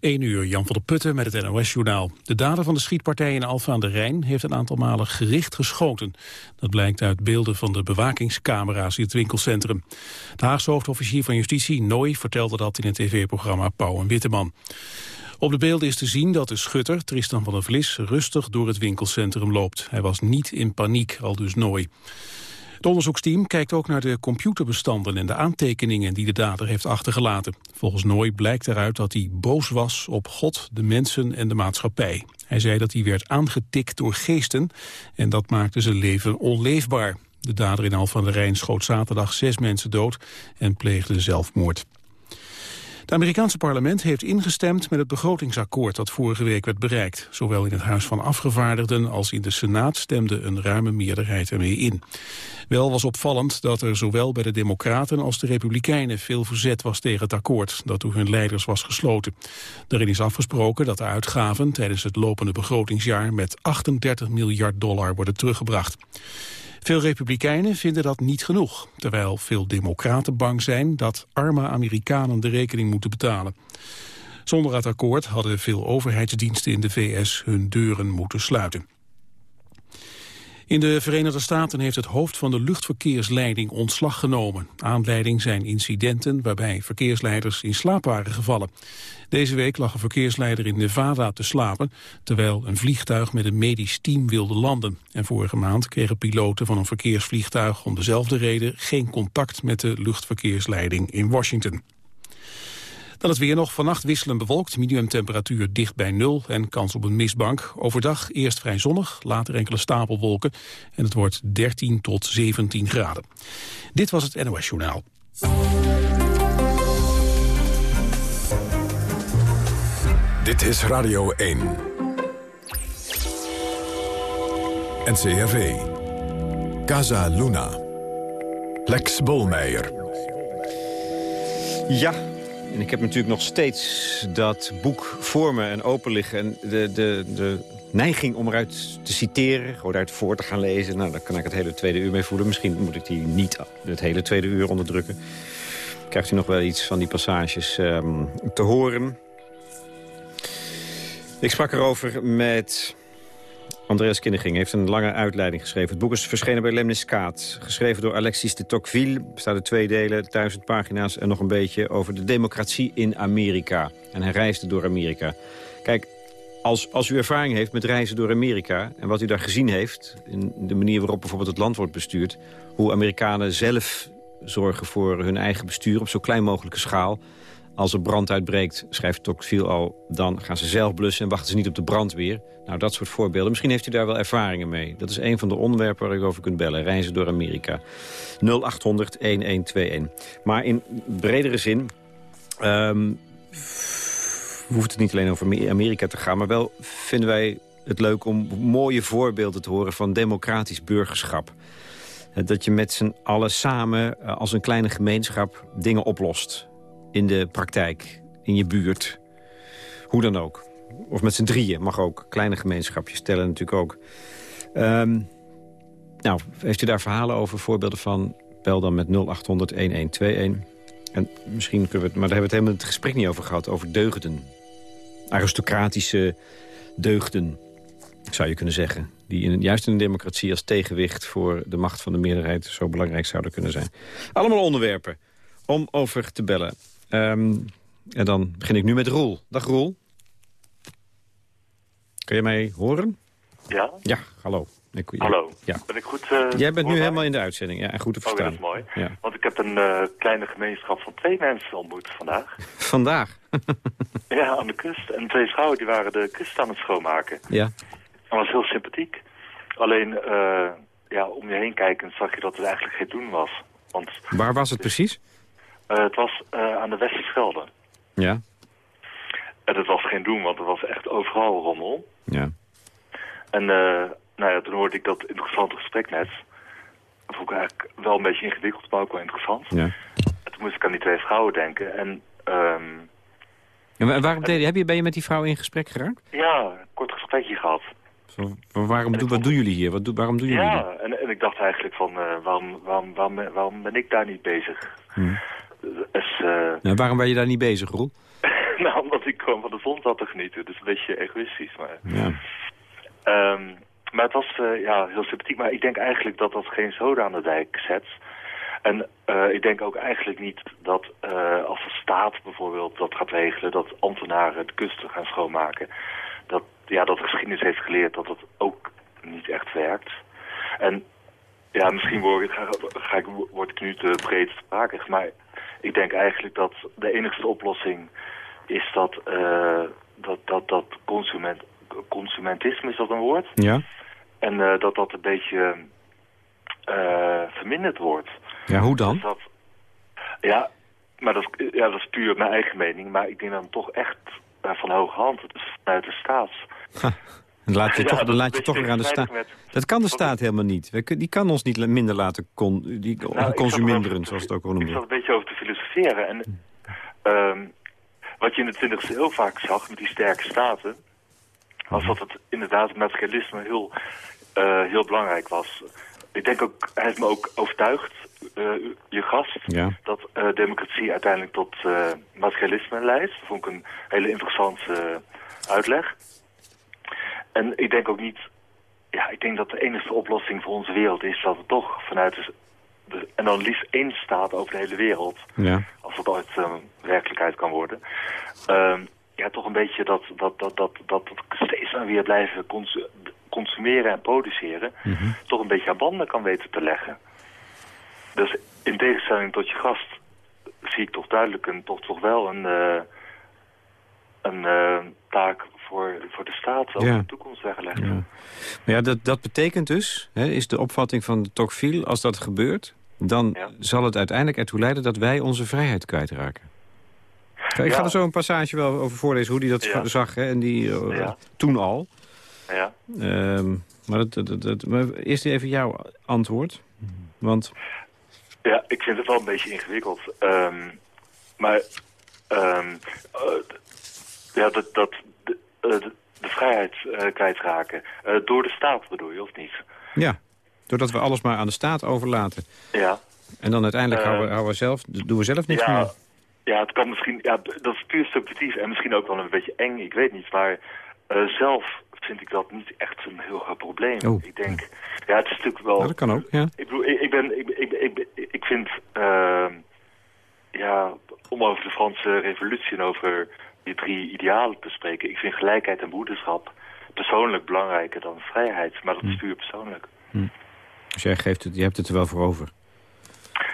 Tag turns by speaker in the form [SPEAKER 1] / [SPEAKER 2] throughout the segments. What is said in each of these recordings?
[SPEAKER 1] 1 uur, Jan van der Putten met het NOS-journaal. De dader van de schietpartij in Alfa aan de Rijn heeft een aantal malen gericht geschoten. Dat blijkt uit beelden van de bewakingscamera's in het winkelcentrum. De Haagse hoofdofficier van Justitie, Nooy, vertelde dat in het tv-programma Pauw en Witteman. Op de beelden is te zien dat de schutter, Tristan van der Vlis, rustig door het winkelcentrum loopt. Hij was niet in paniek, al dus Nooy. Het onderzoeksteam kijkt ook naar de computerbestanden en de aantekeningen die de dader heeft achtergelaten. Volgens Nooy blijkt eruit dat hij boos was op God, de mensen en de maatschappij. Hij zei dat hij werd aangetikt door geesten en dat maakte zijn leven onleefbaar. De dader in Al van der Rijn schoot zaterdag zes mensen dood en pleegde zelfmoord. Het Amerikaanse parlement heeft ingestemd met het begrotingsakkoord dat vorige week werd bereikt. Zowel in het Huis van Afgevaardigden als in de Senaat stemde een ruime meerderheid ermee in. Wel was opvallend dat er zowel bij de Democraten als de Republikeinen veel verzet was tegen het akkoord dat door hun leiders was gesloten. Daarin is afgesproken dat de uitgaven tijdens het lopende begrotingsjaar met 38 miljard dollar worden teruggebracht. Veel republikeinen vinden dat niet genoeg, terwijl veel democraten bang zijn dat arme Amerikanen de rekening moeten betalen. Zonder het akkoord hadden veel overheidsdiensten in de VS hun deuren moeten sluiten. In de Verenigde Staten heeft het hoofd van de luchtverkeersleiding ontslag genomen. Aanleiding zijn incidenten waarbij verkeersleiders in slaap waren gevallen. Deze week lag een verkeersleider in Nevada te slapen... terwijl een vliegtuig met een medisch team wilde landen. En vorige maand kregen piloten van een verkeersvliegtuig... om dezelfde reden geen contact met de luchtverkeersleiding in Washington. Dan het weer nog vannacht wisselend bewolkt, minimumtemperatuur dicht bij nul en kans op een mistbank. Overdag eerst vrij zonnig, later enkele stapelwolken en het wordt 13 tot 17 graden. Dit was het NOS Journaal.
[SPEAKER 2] Dit is Radio 1. NCRV. Casa Luna. Lex Bolmeijer.
[SPEAKER 3] Ja, en ik heb natuurlijk nog steeds dat boek voor me en open liggen. En de, de, de neiging om eruit te citeren, gewoon uit voor te gaan lezen. Nou, daar kan ik het hele tweede uur mee voelen. Misschien moet ik die niet het hele tweede uur onderdrukken. Krijgt u nog wel iets van die passages um, te horen. Ik sprak erover met Andreas Kinneging heeft een lange uitleiding geschreven. Het boek is verschenen bij Lemniskaat. Geschreven door Alexis de Tocqueville. bestaat uit twee delen, duizend pagina's... en nog een beetje over de democratie in Amerika. En hij reisde door Amerika. Kijk, als, als u ervaring heeft met reizen door Amerika... en wat u daar gezien heeft... in de manier waarop bijvoorbeeld het land wordt bestuurd... hoe Amerikanen zelf zorgen voor hun eigen bestuur op zo klein mogelijke schaal... Als er brand uitbreekt, schrijft Tocqueville al... dan gaan ze zelf blussen en wachten ze niet op de brandweer. Nou, dat soort voorbeelden. Misschien heeft u daar wel ervaringen mee. Dat is een van de onderwerpen waar u over kunt bellen. Reizen door Amerika. 0800-1121. Maar in bredere zin... Um, hoeft het niet alleen over Amerika te gaan... maar wel vinden wij het leuk om mooie voorbeelden te horen... van democratisch burgerschap. Dat je met z'n allen samen eh, als een kleine gemeenschap dingen oplost in de praktijk, in je buurt. Hoe dan ook. Of met z'n drieën, mag ook. Kleine gemeenschapjes tellen natuurlijk ook. Um, nou, heeft u daar verhalen over, voorbeelden van? Bel dan met 0800-1121. En misschien kunnen we maar daar hebben we het helemaal het gesprek niet over gehad, over deugden. Aristocratische deugden, zou je kunnen zeggen. Die in, juist in een democratie als tegenwicht voor de macht van de meerderheid zo belangrijk zouden kunnen zijn. Allemaal onderwerpen om over te bellen. Um, en dan begin ik nu met Roel. Dag Roel. Kun je mij horen?
[SPEAKER 4] Ja.
[SPEAKER 3] Ja, hallo. Ik,
[SPEAKER 4] Hallo.
[SPEAKER 3] Ja.
[SPEAKER 4] Ben ik goed uh,
[SPEAKER 3] Jij bent nu helemaal in de uitzending. Ja, en goed te verstaan.
[SPEAKER 4] Oh, dat is mooi. Ja. Want ik heb een uh, kleine gemeenschap van twee mensen ontmoet vandaag.
[SPEAKER 3] Vandaag?
[SPEAKER 4] ja, aan de kust. En twee vrouwen die waren de kust aan het schoonmaken.
[SPEAKER 3] Ja.
[SPEAKER 4] Dat was heel sympathiek. Alleen, uh, ja, om je heen kijken zag je dat het eigenlijk geen doen was. Want,
[SPEAKER 3] Waar was het precies?
[SPEAKER 4] Uh, het was uh, aan de Westerschelde.
[SPEAKER 3] Ja.
[SPEAKER 4] En het was geen doen, want het was echt overal rommel.
[SPEAKER 3] Ja.
[SPEAKER 4] En uh, nou ja, toen hoorde ik dat interessante gesprek net. Dat vond ik eigenlijk wel een beetje ingewikkeld, maar ook wel interessant.
[SPEAKER 3] Ja.
[SPEAKER 4] En toen moest ik aan die twee vrouwen denken. En, um,
[SPEAKER 3] en waarom en, heb je, ben je met die vrouw in gesprek geraakt?
[SPEAKER 4] Ja, een kort gesprekje gehad.
[SPEAKER 3] Zo, waarom, wat doen jullie hier? Wat, waarom doen jullie
[SPEAKER 4] ja,
[SPEAKER 3] hier?
[SPEAKER 4] en, en ik dacht eigenlijk van, uh, waarom, waarom, waarom, waarom ben ik daar niet bezig?
[SPEAKER 3] Hmm.
[SPEAKER 4] Dus,
[SPEAKER 3] nou, waarom ben je daar niet bezig, Roel?
[SPEAKER 4] nou, omdat ik gewoon van de zon zat te genieten. Dus een beetje egoïstisch. Maar,
[SPEAKER 3] Ja.
[SPEAKER 4] Ehm, maar het was eh, ja, heel sympathiek. Maar ik denk eigenlijk dat dat geen zoden aan de dijk zet. En eh, ik denk ook eigenlijk niet dat als de staat bijvoorbeeld dat gaat regelen... dat ambtenaren de kusten gaan schoonmaken. Dat, ja, dat de geschiedenis heeft geleerd dat dat ook niet echt werkt. En ja, misschien word ik, ga, ik, word ik nu te breed sprakig. Maar ik denk eigenlijk dat de enigste oplossing is dat, eh, dat, dat, dat consument, consumentisme, is dat een woord?
[SPEAKER 3] Ja?
[SPEAKER 4] En eh, dat dat een beetje eh, verminderd wordt.
[SPEAKER 3] Ja, hoe dan?
[SPEAKER 4] Dus dat, ja, maar dat, is- ja, dat is puur mijn eigen mening. Maar ik denk dan toch echt van hoge hand. Het is vanuit de staat.
[SPEAKER 3] Dan laat je,
[SPEAKER 4] Ja,
[SPEAKER 3] toch, dan laat je toch weer aan de staat. Dat kan de staat helemaal niet. Die kan ons niet minder laten con, die,
[SPEAKER 4] Nou,
[SPEAKER 3] consuminderen, zoals het ook wel
[SPEAKER 4] Ik zat een beetje over te filosoferen. En ehm, wat je in de 20e eeuw vaak zag met die sterke staten... was dat het inderdaad materialisme heel, eh, heel belangrijk was. Ik denk ook, hij heeft me ook overtuigd, eh, je gast...
[SPEAKER 3] Ja.
[SPEAKER 4] dat eh, democratie uiteindelijk tot materialisme leidt. Dat vond ik een hele interessante uitleg. En ik denk ook niet... Ja, ik denk dat de enige oplossing voor onze wereld is dat we toch vanuit de, de- en dan liefst één staat over de hele wereld,
[SPEAKER 3] Ja.
[SPEAKER 4] als dat ooit eh, werkelijkheid kan worden, ehm, ja, toch een beetje dat, dat, dat, dat, dat, dat steeds maar weer blijven consu- consumeren en produceren, toch een beetje aan banden kan weten te leggen. Dus in tegenstelling tot je gast zie ik toch duidelijk een, toch, toch wel een, eh, een eh, taak voor, voor de staat over
[SPEAKER 3] Ja.
[SPEAKER 4] de toekomst weggelegd.
[SPEAKER 3] Ja. Maar ja, dat, dat betekent dus, hè, is de opvatting van de Tocqueville... als dat gebeurt, dan
[SPEAKER 4] Ja.
[SPEAKER 3] zal het uiteindelijk ertoe leiden... dat wij onze vrijheid kwijtraken. Kijk, Ik ga er zo een passage wel over voorlezen hoe hij dat zag. Hè, en die, eh. Toen al.
[SPEAKER 4] Ja.
[SPEAKER 3] Ehm, maar, dat, dat, dat, maar eerst even jouw antwoord. Want,
[SPEAKER 4] Ja, ik vind het wel een beetje ingewikkeld. Ehm, maar ehm, eh, ja, dat, dat de, eh, de, vrijheid eh, kwijtraken. Eh, door de staat bedoel je, of niet?
[SPEAKER 3] ja, doordat we alles maar aan de staat overlaten.
[SPEAKER 4] Ja.
[SPEAKER 3] En dan uiteindelijk houden, we, houden we zelf, doen we zelf niks
[SPEAKER 4] ja,
[SPEAKER 3] meer.
[SPEAKER 4] ja, het kan misschien... Ja, dat is puur subjectief en misschien ook wel een beetje eng, ik weet niet. Maar zelf vind ik dat niet echt een heel groot probleem.
[SPEAKER 3] Oh.
[SPEAKER 4] Ik denk... Ja, het is natuurlijk wel...
[SPEAKER 3] Nou, dat kan ook, ja.
[SPEAKER 4] Ik bedoel, ik, ik ben, ik, ik, ik, ik vind, ehm, ja, om over de Franse revolutie en over die drie idealen te spreken, ik vind gelijkheid en broederschap persoonlijk belangrijker dan vrijheid, maar dat is puur persoonlijk.
[SPEAKER 3] Dus jij geeft het, je hebt het er wel voor over.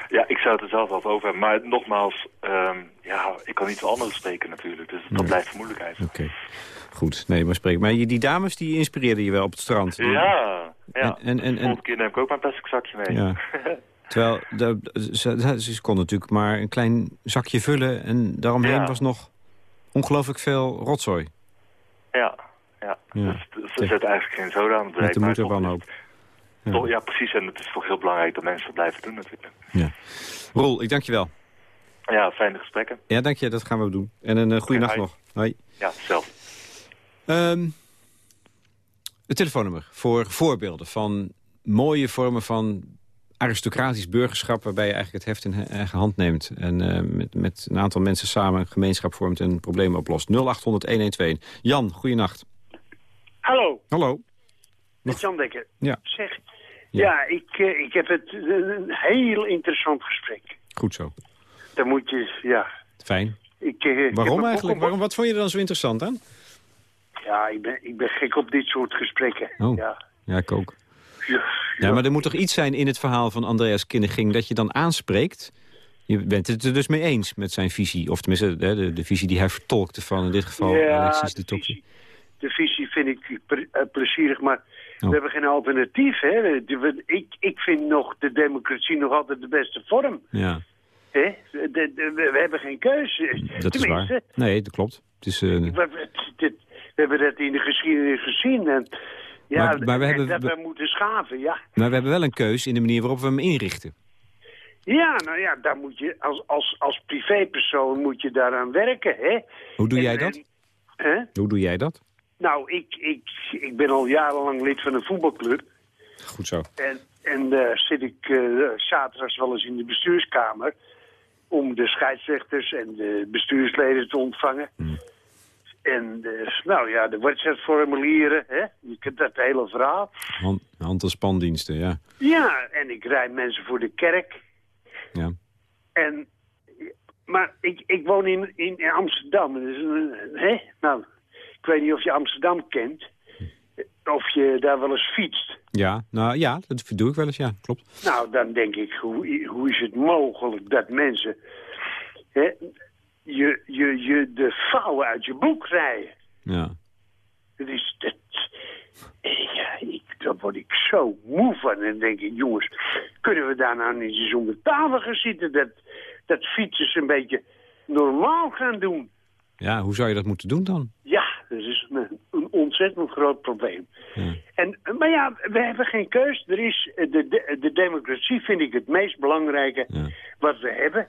[SPEAKER 4] Ja, ik zou het er zelf wel over hebben, maar nogmaals, ehm, ja, ik kan niet voor anderen spreken natuurlijk, dus dat blijft een moeilijkheid.
[SPEAKER 3] Oké. Goed, nee, maar spreek. Maar die dames die inspireerden je wel op het strand.
[SPEAKER 4] Ja, ja.
[SPEAKER 3] En- en- en-
[SPEAKER 4] de volgende keer neem ik ook mijn plastic zakje mee.
[SPEAKER 3] Ja. Terwijl, de, ze, ze kon natuurlijk maar een klein zakje vullen... en daaromheen
[SPEAKER 4] Ja.
[SPEAKER 3] was nog ongelooflijk veel rotzooi.
[SPEAKER 4] ja, ja.
[SPEAKER 3] Ja.
[SPEAKER 4] Dus, dus er zit eigenlijk geen zoden aan het
[SPEAKER 3] Met
[SPEAKER 4] breed,
[SPEAKER 3] de moeder wanhoop.
[SPEAKER 4] toch- ja, precies. En het is toch heel belangrijk dat mensen dat blijven doen natuurlijk.
[SPEAKER 3] Ja. Roel, ik dank je wel.
[SPEAKER 4] Ja, fijne gesprekken.
[SPEAKER 3] Ja, dank je, dat gaan we doen. En een uh, goede nacht nog. Hoi.
[SPEAKER 4] Ja, hetzelfde.
[SPEAKER 3] Ehm, het telefoonnummer voor voorbeelden van mooie vormen van aristocratisch burgerschap... waarbij je eigenlijk het heft in eigen hand neemt... en eh, met, met een aantal mensen samen een gemeenschap vormt en problemen oplost. 0800-112. Jan, goeienacht.
[SPEAKER 5] Hallo,
[SPEAKER 3] Hallo.
[SPEAKER 5] met Jan Dekker.
[SPEAKER 3] Ja.
[SPEAKER 5] Zeg,
[SPEAKER 3] Ja.
[SPEAKER 5] ja, ik, eh, ik heb het eh, een heel interessant gesprek.
[SPEAKER 3] Goed zo.
[SPEAKER 5] Dan moet je, ja...
[SPEAKER 3] Fijn.
[SPEAKER 5] Ik, ik
[SPEAKER 3] Waarom
[SPEAKER 5] een
[SPEAKER 3] eigenlijk? Waarom, wat vond je er dan zo interessant aan?
[SPEAKER 5] Ja, ik ben, ik ben gek op dit soort gesprekken.
[SPEAKER 3] Oh.
[SPEAKER 5] Ja.
[SPEAKER 3] Ja, ik ook.
[SPEAKER 5] Ja,
[SPEAKER 3] Ja, maar er moet toch iets zijn in het verhaal van Andreas Kinneging... dat je dan aanspreekt. Je bent het er dus mee eens met zijn visie. Of tenminste, de, de, de visie die hij vertolkte van in dit geval
[SPEAKER 5] Ja,
[SPEAKER 3] Alexis de
[SPEAKER 5] de visie, de visie vind ik eh, plezierig, maar
[SPEAKER 3] Oh.
[SPEAKER 5] we hebben geen alternatief. Hè? Ik, ik vind nog de democratie nog altijd de beste vorm.
[SPEAKER 3] Ja,
[SPEAKER 5] Hè? We, hebben geen keuze.
[SPEAKER 3] dat is waar. Nee, dat klopt. Het is, eh,
[SPEAKER 5] We, we hebben dat in de geschiedenis gezien. En, ja,
[SPEAKER 3] Maar- maar we
[SPEAKER 5] en
[SPEAKER 3] hebben-
[SPEAKER 5] dat
[SPEAKER 3] we-
[SPEAKER 5] moeten schaven, ja.
[SPEAKER 3] maar we hebben wel een keus in de manier waarop we hem inrichten.
[SPEAKER 5] Ja, nou ja, daar moet je als, als, als privépersoon moet je daaraan werken, hè.
[SPEAKER 3] Hoe doe
[SPEAKER 5] En-
[SPEAKER 3] jij dat?
[SPEAKER 5] hè?
[SPEAKER 3] Hoe doe jij dat?
[SPEAKER 5] Nou, ik, ik, ik ben al jarenlang lid van een voetbalclub.
[SPEAKER 3] Goed zo.
[SPEAKER 5] En, en daar zit ik eh, zaterdags wel eens in de bestuurskamer... om de scheidsrechters en de bestuursleden te ontvangen. En dus, nou ja, de WhatsApp-formulieren, hè? Je kent dat hele verhaal.
[SPEAKER 3] Hand, hand- en spandiensten, ja.
[SPEAKER 5] Ja, en ik rijd mensen voor de kerk.
[SPEAKER 3] ja.
[SPEAKER 5] En, maar ik, ik woon in, in, in Amsterdam. Dus, eh, hè? Nou, ik weet niet of je Amsterdam kent. Of je daar wel eens fietst.
[SPEAKER 3] Ja, nou ja, dat doe ik wel eens, ja, klopt.
[SPEAKER 5] Nou, dan denk ik, hoe, hoe is het mogelijk dat mensen hè, je, je, je de vouwen uit je boek rijden?
[SPEAKER 3] Ja.
[SPEAKER 5] Dat is, dat, ja, ik, daar word ik zo moe van. En denk ik, jongens, kunnen we daar nou niet eens om de tafel gaan zitten? Dat, dat fietsers een beetje normaal gaan doen.
[SPEAKER 3] ja, hoe zou je dat moeten doen dan?
[SPEAKER 5] Ja, dat is een, een ontzettend groot probleem.
[SPEAKER 3] Ja.
[SPEAKER 5] En, maar ja, we hebben geen keus. Er is, de, de, de democratie vind ik het meest belangrijke
[SPEAKER 3] Ja.
[SPEAKER 5] wat we hebben.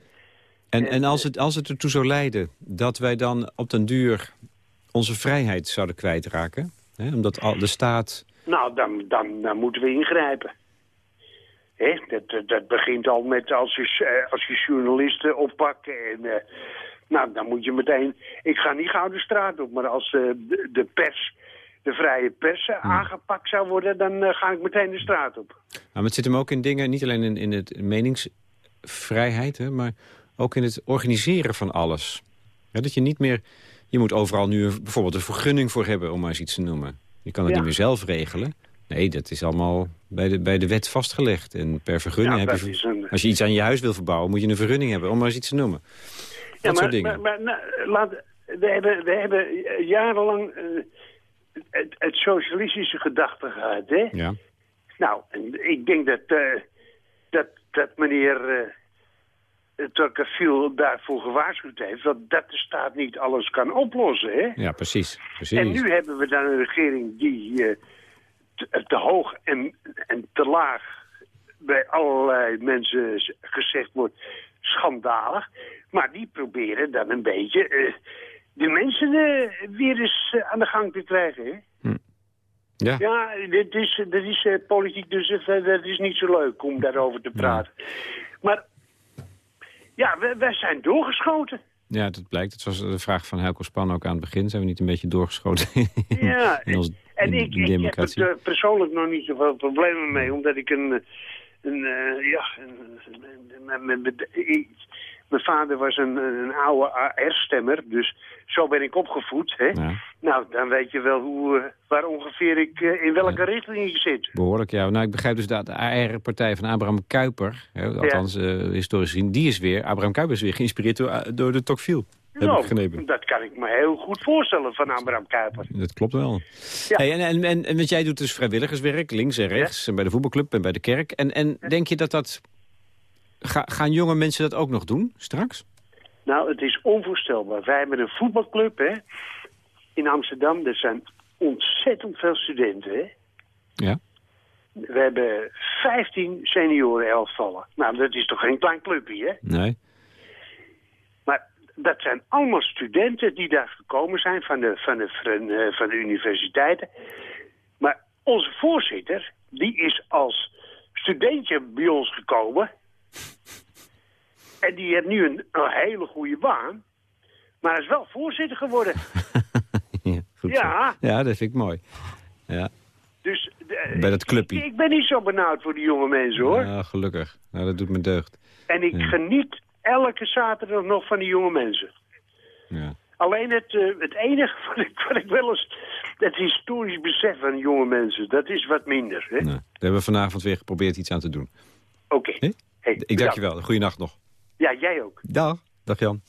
[SPEAKER 3] En, en als, het, als het ertoe zou leiden dat wij dan op den duur onze vrijheid zouden kwijtraken... Hè, omdat al de staat...
[SPEAKER 5] Nou, dan, dan, dan moeten we ingrijpen. Hè? Dat, dat, begint al met als je, eh, als je journalisten oppakt. En, eh, nou, dan moet je meteen... Ik ga niet gauw de straat op, maar als eh, de, de pers, de vrije pers eh, aangepakt zou worden... dan ga ik meteen de straat op.
[SPEAKER 3] Nou, maar het zit hem ook in dingen, niet alleen in, in het meningsvrijheid... Hè, maar ook in het organiseren van alles. Ja, dat je niet meer... Je moet overal nu een- bijvoorbeeld een vergunning voor hebben, om maar eens iets te noemen. Je kan het
[SPEAKER 5] Ja.
[SPEAKER 3] niet meer zelf regelen. Nee, dat is allemaal bij de, bij de wet vastgelegd. En per vergunning
[SPEAKER 5] Ja,
[SPEAKER 3] heb je...
[SPEAKER 5] een-
[SPEAKER 3] Als je iets aan je huis wil verbouwen, moet je een vergunning hebben, om maar eens iets te noemen. Dat
[SPEAKER 5] maar,
[SPEAKER 3] soort dingen.
[SPEAKER 5] maar, maar nou, laat, we, hebben, we hebben eh, jarenlang eh, het, het socialistische gedachte gehad, hè?
[SPEAKER 3] ja.
[SPEAKER 5] Nou, ik denk dat, eh, dat, dat meneer uh, Tocqueville daarvoor gewaarschuwd heeft... dat, dat de staat niet alles kan oplossen, hè?
[SPEAKER 3] ja, precies. precies.
[SPEAKER 5] En nu hebben we dan een regering die eh, te, te hoog en, en te laag bij allerlei mensen gezegd wordt schandalig. Maar die proberen dan een beetje eh, de mensen eh, weer eens aan de gang te krijgen, hè?
[SPEAKER 3] ja.
[SPEAKER 5] Ja, dit is, dit is politiek, dus het, dat is niet zo leuk om daarover te praten. Maar ja, wij, wij zijn doorgeschoten.
[SPEAKER 3] ja, dat blijkt. Het was de vraag van Helco Span ook aan het begin. Zijn we niet een beetje doorgeschoten in,
[SPEAKER 5] Ja,
[SPEAKER 3] in ons
[SPEAKER 5] en
[SPEAKER 3] in
[SPEAKER 5] ik, ik heb er persoonlijk nog niet zoveel problemen mee, omdat ik een, een eh, ja, een, een- een- mijn- vader was een, een oude AR-stemmer, dus zo ben ik opgevoed. Hè?
[SPEAKER 3] Ja.
[SPEAKER 5] Nou, dan weet je wel hoe, eh, waar ongeveer ik, eh, in welke richting ik zit.
[SPEAKER 3] Behoorlijk, ja. Nou, ik begrijp dus dat de AR-partij van Abraham Kuiper, hè, althans eh, historisch gezien, die is weer, Abraham Kuiper is weer geïnspireerd door, door de Tocqueville.
[SPEAKER 5] Nou, dat kan ik me heel goed voorstellen van Abraham Kuiper.
[SPEAKER 3] Dat klopt wel.
[SPEAKER 5] Ja.
[SPEAKER 3] Hey, en, en, en, en wat jij doet dus vrijwilligerswerk, links en rechts, en bij de voetbalclub en bij de kerk. En, en denk je dat dat... Ga, gaan jonge mensen dat ook nog doen, straks?
[SPEAKER 5] Nou, het is onvoorstelbaar. Wij hebben een voetbalclub hè, in Amsterdam. Er zijn ontzettend veel studenten. Hè.
[SPEAKER 3] Ja.
[SPEAKER 5] We hebben 15 senioren elftallen. Nou, dat is toch geen klein clubje, hè?
[SPEAKER 3] Nee?
[SPEAKER 5] Maar dat zijn allemaal studenten die daar gekomen zijn van de, van de, van de, van de universiteiten. Maar onze voorzitter, die is als studentje bij ons gekomen. En die heeft nu een, een hele goede baan. Maar hij is wel voorzitter geworden.
[SPEAKER 3] ja, goed
[SPEAKER 5] Ja.
[SPEAKER 3] dat vind ik mooi. Ja,
[SPEAKER 5] Dus,
[SPEAKER 3] Bij dat clubje.
[SPEAKER 5] Ik, ik ben niet zo benauwd voor die jonge mensen, hoor.
[SPEAKER 3] ja gelukkig. Nou, dat doet me deugd.
[SPEAKER 5] En ik
[SPEAKER 3] Ja.
[SPEAKER 5] geniet elke zaterdag nog van die jonge mensen.
[SPEAKER 3] Ja.
[SPEAKER 5] Alleen het, eh, het enige wat ik, wat ik wel eens... Het historisch besef van jonge mensen, dat is wat minder. hè?
[SPEAKER 3] Nou, daar hebben we vanavond weer geprobeerd iets aan te doen.
[SPEAKER 5] Oké. Hey,
[SPEAKER 3] Ik dank je wel. Goeienacht nog.
[SPEAKER 5] Ja, jij ook.
[SPEAKER 3] Dag. Dag Jan.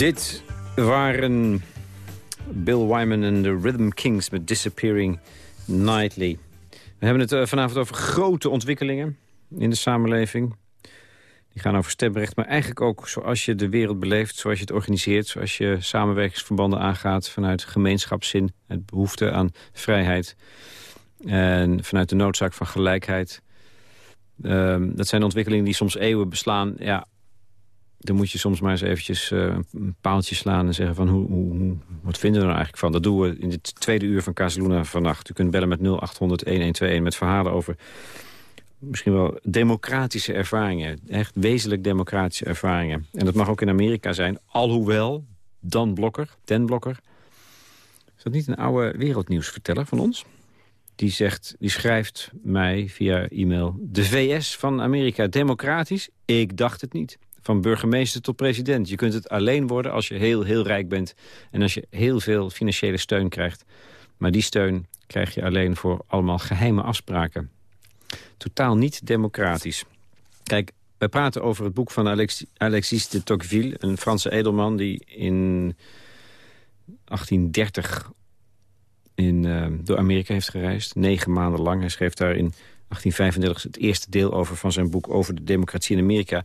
[SPEAKER 3] Dit waren Bill Wyman en de Rhythm Kings met Disappearing Nightly. We hebben het eh, vanavond over grote ontwikkelingen in de samenleving. Die gaan over stemrecht, maar eigenlijk ook zoals je de wereld beleeft... zoals je het organiseert, zoals je samenwerkingsverbanden aangaat... vanuit gemeenschapszin, het behoefte aan vrijheid... en vanuit de noodzaak van gelijkheid. Ehm, dat zijn ontwikkelingen die soms eeuwen beslaan. Ja, dan moet je soms maar eens eventjes uh, een paaltje slaan en zeggen van hoe, hoe, wat vinden we er eigenlijk van. Dat doen we in het tweede uur van Casaluna vannacht. U kunt bellen met 0800-1121 met verhalen over misschien wel democratische ervaringen. Echt wezenlijk democratische ervaringen. En dat mag ook in Amerika zijn. Alhoewel, Dan Blokker, Den Blokker... Is dat niet een oude wereldnieuwsverteller van ons? Die, zegt, die schrijft mij via e-mail... De VS van Amerika democratisch? Ik dacht het niet. Van burgemeester tot president. Je kunt het alleen worden als je heel, heel rijk bent. En als je heel veel financiële steun krijgt. Maar die steun krijg je alleen voor allemaal geheime afspraken. Totaal niet democratisch. Kijk, wij praten over het boek van Alexis, de Tocqueville. Een Franse edelman die in 1830 in, eh, door Amerika heeft gereisd. Negen maanden lang. Hij schreef daarin 1835 het eerste deel over van zijn boek over de democratie in Amerika.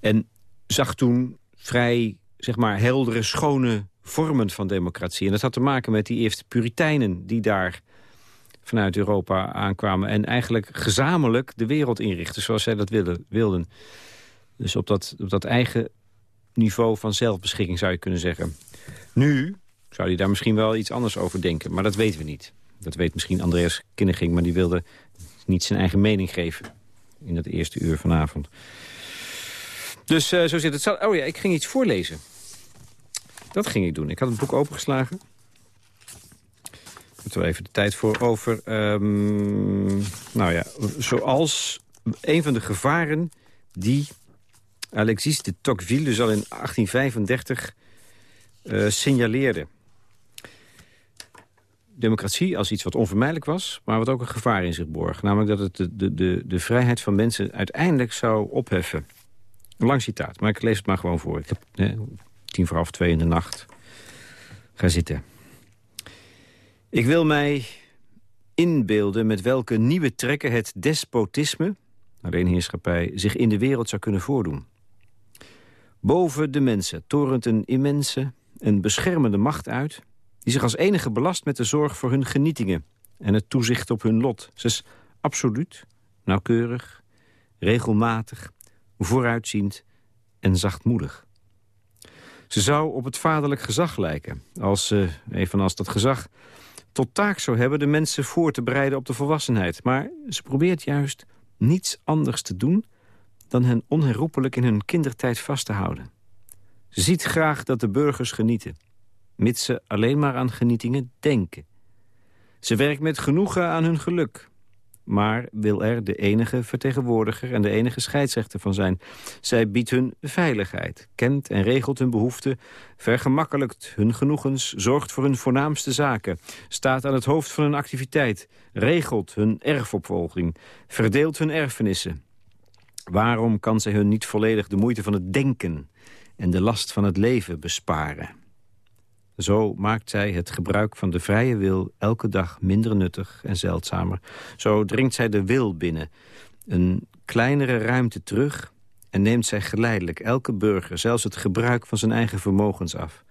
[SPEAKER 3] En zag toen vrij zeg maar, heldere, schone vormen van democratie. En dat had te maken met die eerste puriteinen die daar vanuit Europa aankwamen... en eigenlijk gezamenlijk de wereld inrichten zoals zij dat wilden. Dus op dat, op dat eigen niveau van zelfbeschikking zou je kunnen zeggen. Nu zou hij daar misschien wel iets anders over denken, maar dat weten we niet. Dat weet misschien Andreas Kinneging, maar die wilde niet zijn eigen mening geven... in dat eerste uur vanavond. Dus uh, zo zit het. Oh ja, ik ging iets voorlezen. Dat ging ik doen. Ik had het boek opengeslagen. Moeten we even de tijd voor over. Um, nou ja, zoals een van de gevaren die Alexis de Tocqueville dus al in 1835 uh, signaleerde. Democratie als iets wat onvermijdelijk was, maar wat ook een gevaar in zich borg. Namelijk dat het de, de, de, de vrijheid van mensen uiteindelijk zou opheffen. Een lang citaat, maar ik lees het maar gewoon voor. Ik heb tien voor half twee in de nacht. Ga zitten. Ik wil mij inbeelden met welke nieuwe trekken het despotisme... alleenheerschappij, zich in de wereld zou kunnen voordoen. Boven de mensen torent een immense en beschermende macht uit... die zich als enige belast met de zorg voor hun genietingen... en het toezicht op hun lot. Ze is absoluut, nauwkeurig, regelmatig, vooruitziend en zachtmoedig. Ze zou op het vaderlijk gezag lijken, als ze, evenals dat gezag tot taak zou hebben de mensen voor te bereiden op de volwassenheid. Maar ze probeert juist niets anders te doen dan hen onherroepelijk in hun kindertijd vast te houden. Ze ziet graag dat de burgers genieten, mits ze alleen maar aan genietingen denken. Ze werkt met genoegen aan hun geluk, maar wil er de enige vertegenwoordiger en de enige scheidsrechter van zijn. Zij biedt hun veiligheid, kent en regelt hun behoeften, vergemakkelijkt hun genoegens, zorgt voor hun voornaamste zaken, staat aan het hoofd van hun activiteit, regelt hun erfopvolging, verdeelt hun erfenissen. Waarom kan zij hun niet volledig de moeite van het denken en de last van het leven besparen? Zo maakt zij het gebruik van de vrije wil elke dag minder nuttig en zeldzamer. Zo dringt zij de wil binnen, een kleinere ruimte terug... en neemt zij geleidelijk elke burger zelfs het gebruik van zijn eigen vermogens af.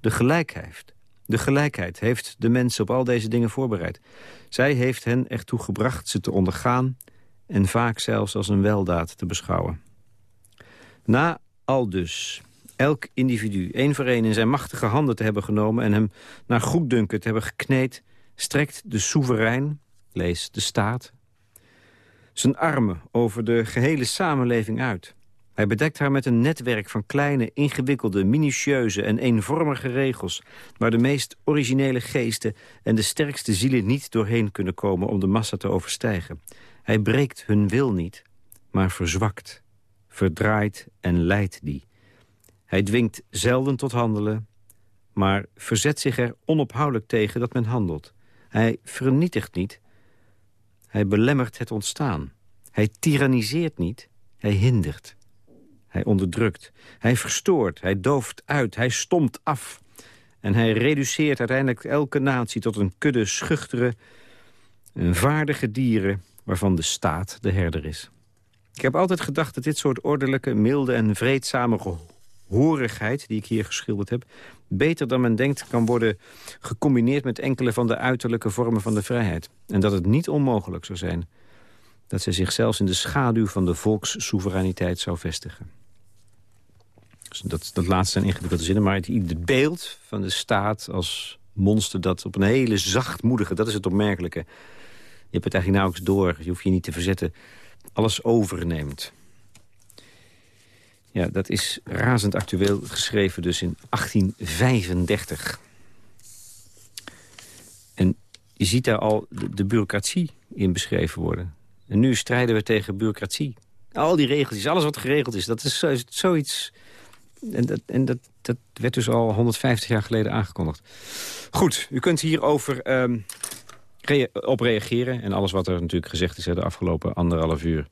[SPEAKER 3] De gelijkheid, de gelijkheid heeft de mensen op al deze dingen voorbereid. Zij heeft hen ertoe gebracht ze te ondergaan... en vaak zelfs als een weldaad te beschouwen. Na al dus elk individu één voor één in zijn machtige handen te hebben genomen... en hem naar goeddunken te hebben gekneed... strekt de soeverein, lees de staat, zijn armen over de gehele samenleving uit. Hij bedekt haar met een netwerk van kleine, ingewikkelde, minutieuze en eenvormige regels... waar de meest originele geesten en de sterkste zielen niet doorheen kunnen komen om de massa te overstijgen. Hij breekt hun wil niet, maar verzwakt, verdraait en leidt die. Hij dwingt zelden tot handelen, maar verzet zich er onophoudelijk tegen dat men handelt. Hij vernietigt niet, hij belemmert het ontstaan. Hij tyranniseert niet, hij hindert. Hij onderdrukt. Hij verstoort. Hij dooft uit. Hij stomt af. En hij reduceert uiteindelijk elke natie tot een kudde schuchtere, vaardige dieren... waarvan de staat de herder is. Ik heb altijd gedacht dat dit soort ordelijke, milde en vreedzame horigheid... die ik hier geschilderd heb, beter dan men denkt kan worden gecombineerd... met enkele van de uiterlijke vormen van de vrijheid. En dat het niet onmogelijk zou zijn dat zij zich zelfs in de schaduw van de volkssoevereiniteit zou vestigen. Dus dat, dat laatste zijn ingewikkelde zinnen, maar het, het beeld van de staat als monster... dat op een hele zachtmoedige, dat is het opmerkelijke... je hebt het eigenlijk nauwelijks door, je hoeft je niet te verzetten... alles overneemt. Ja, dat is razend actueel geschreven dus in 1835. En je ziet daar al de, bureaucratie in beschreven worden. En nu strijden we tegen bureaucratie. Al die regeltjes, alles wat geregeld is, dat is zo- zoiets... En, dat, en dat, dat werd dus al 150 jaar geleden aangekondigd. Goed, u kunt hierover ehm rea- op reageren. En alles wat er natuurlijk gezegd is de afgelopen anderhalf uur...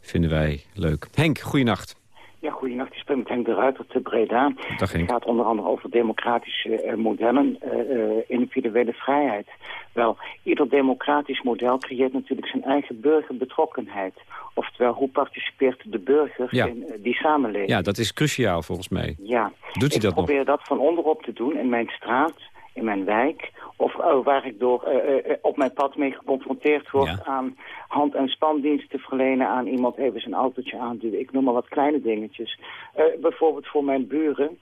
[SPEAKER 3] vinden wij leuk. Henk, goeienacht.
[SPEAKER 6] Ja, goedenacht. Ik spreek met Henk de Ruiter te Breda.
[SPEAKER 3] Dag
[SPEAKER 6] Het gaat onder andere over democratische eh, modellen, eh, eh, individuele vrijheid. Wel, ieder democratisch model creëert natuurlijk zijn eigen burgerbetrokkenheid. Oftewel, hoe participeert de burger
[SPEAKER 3] Ja.
[SPEAKER 6] in eh, die samenleving?
[SPEAKER 3] Ja, dat is cruciaal volgens mij.
[SPEAKER 6] Ja.
[SPEAKER 3] Doet hij
[SPEAKER 6] ik
[SPEAKER 3] dat nog?
[SPEAKER 6] probeer dat van onderop te doen in mijn straat, in mijn wijk... of oh, waar ik door eh, eh, eh, op mijn pad mee geconfronteerd word...
[SPEAKER 3] Ja.
[SPEAKER 6] aan hand- en spandienst te verlenen aan iemand even zijn autootje aanduwen. Ik noem maar wat kleine dingetjes. Bijvoorbeeld voor mijn buren.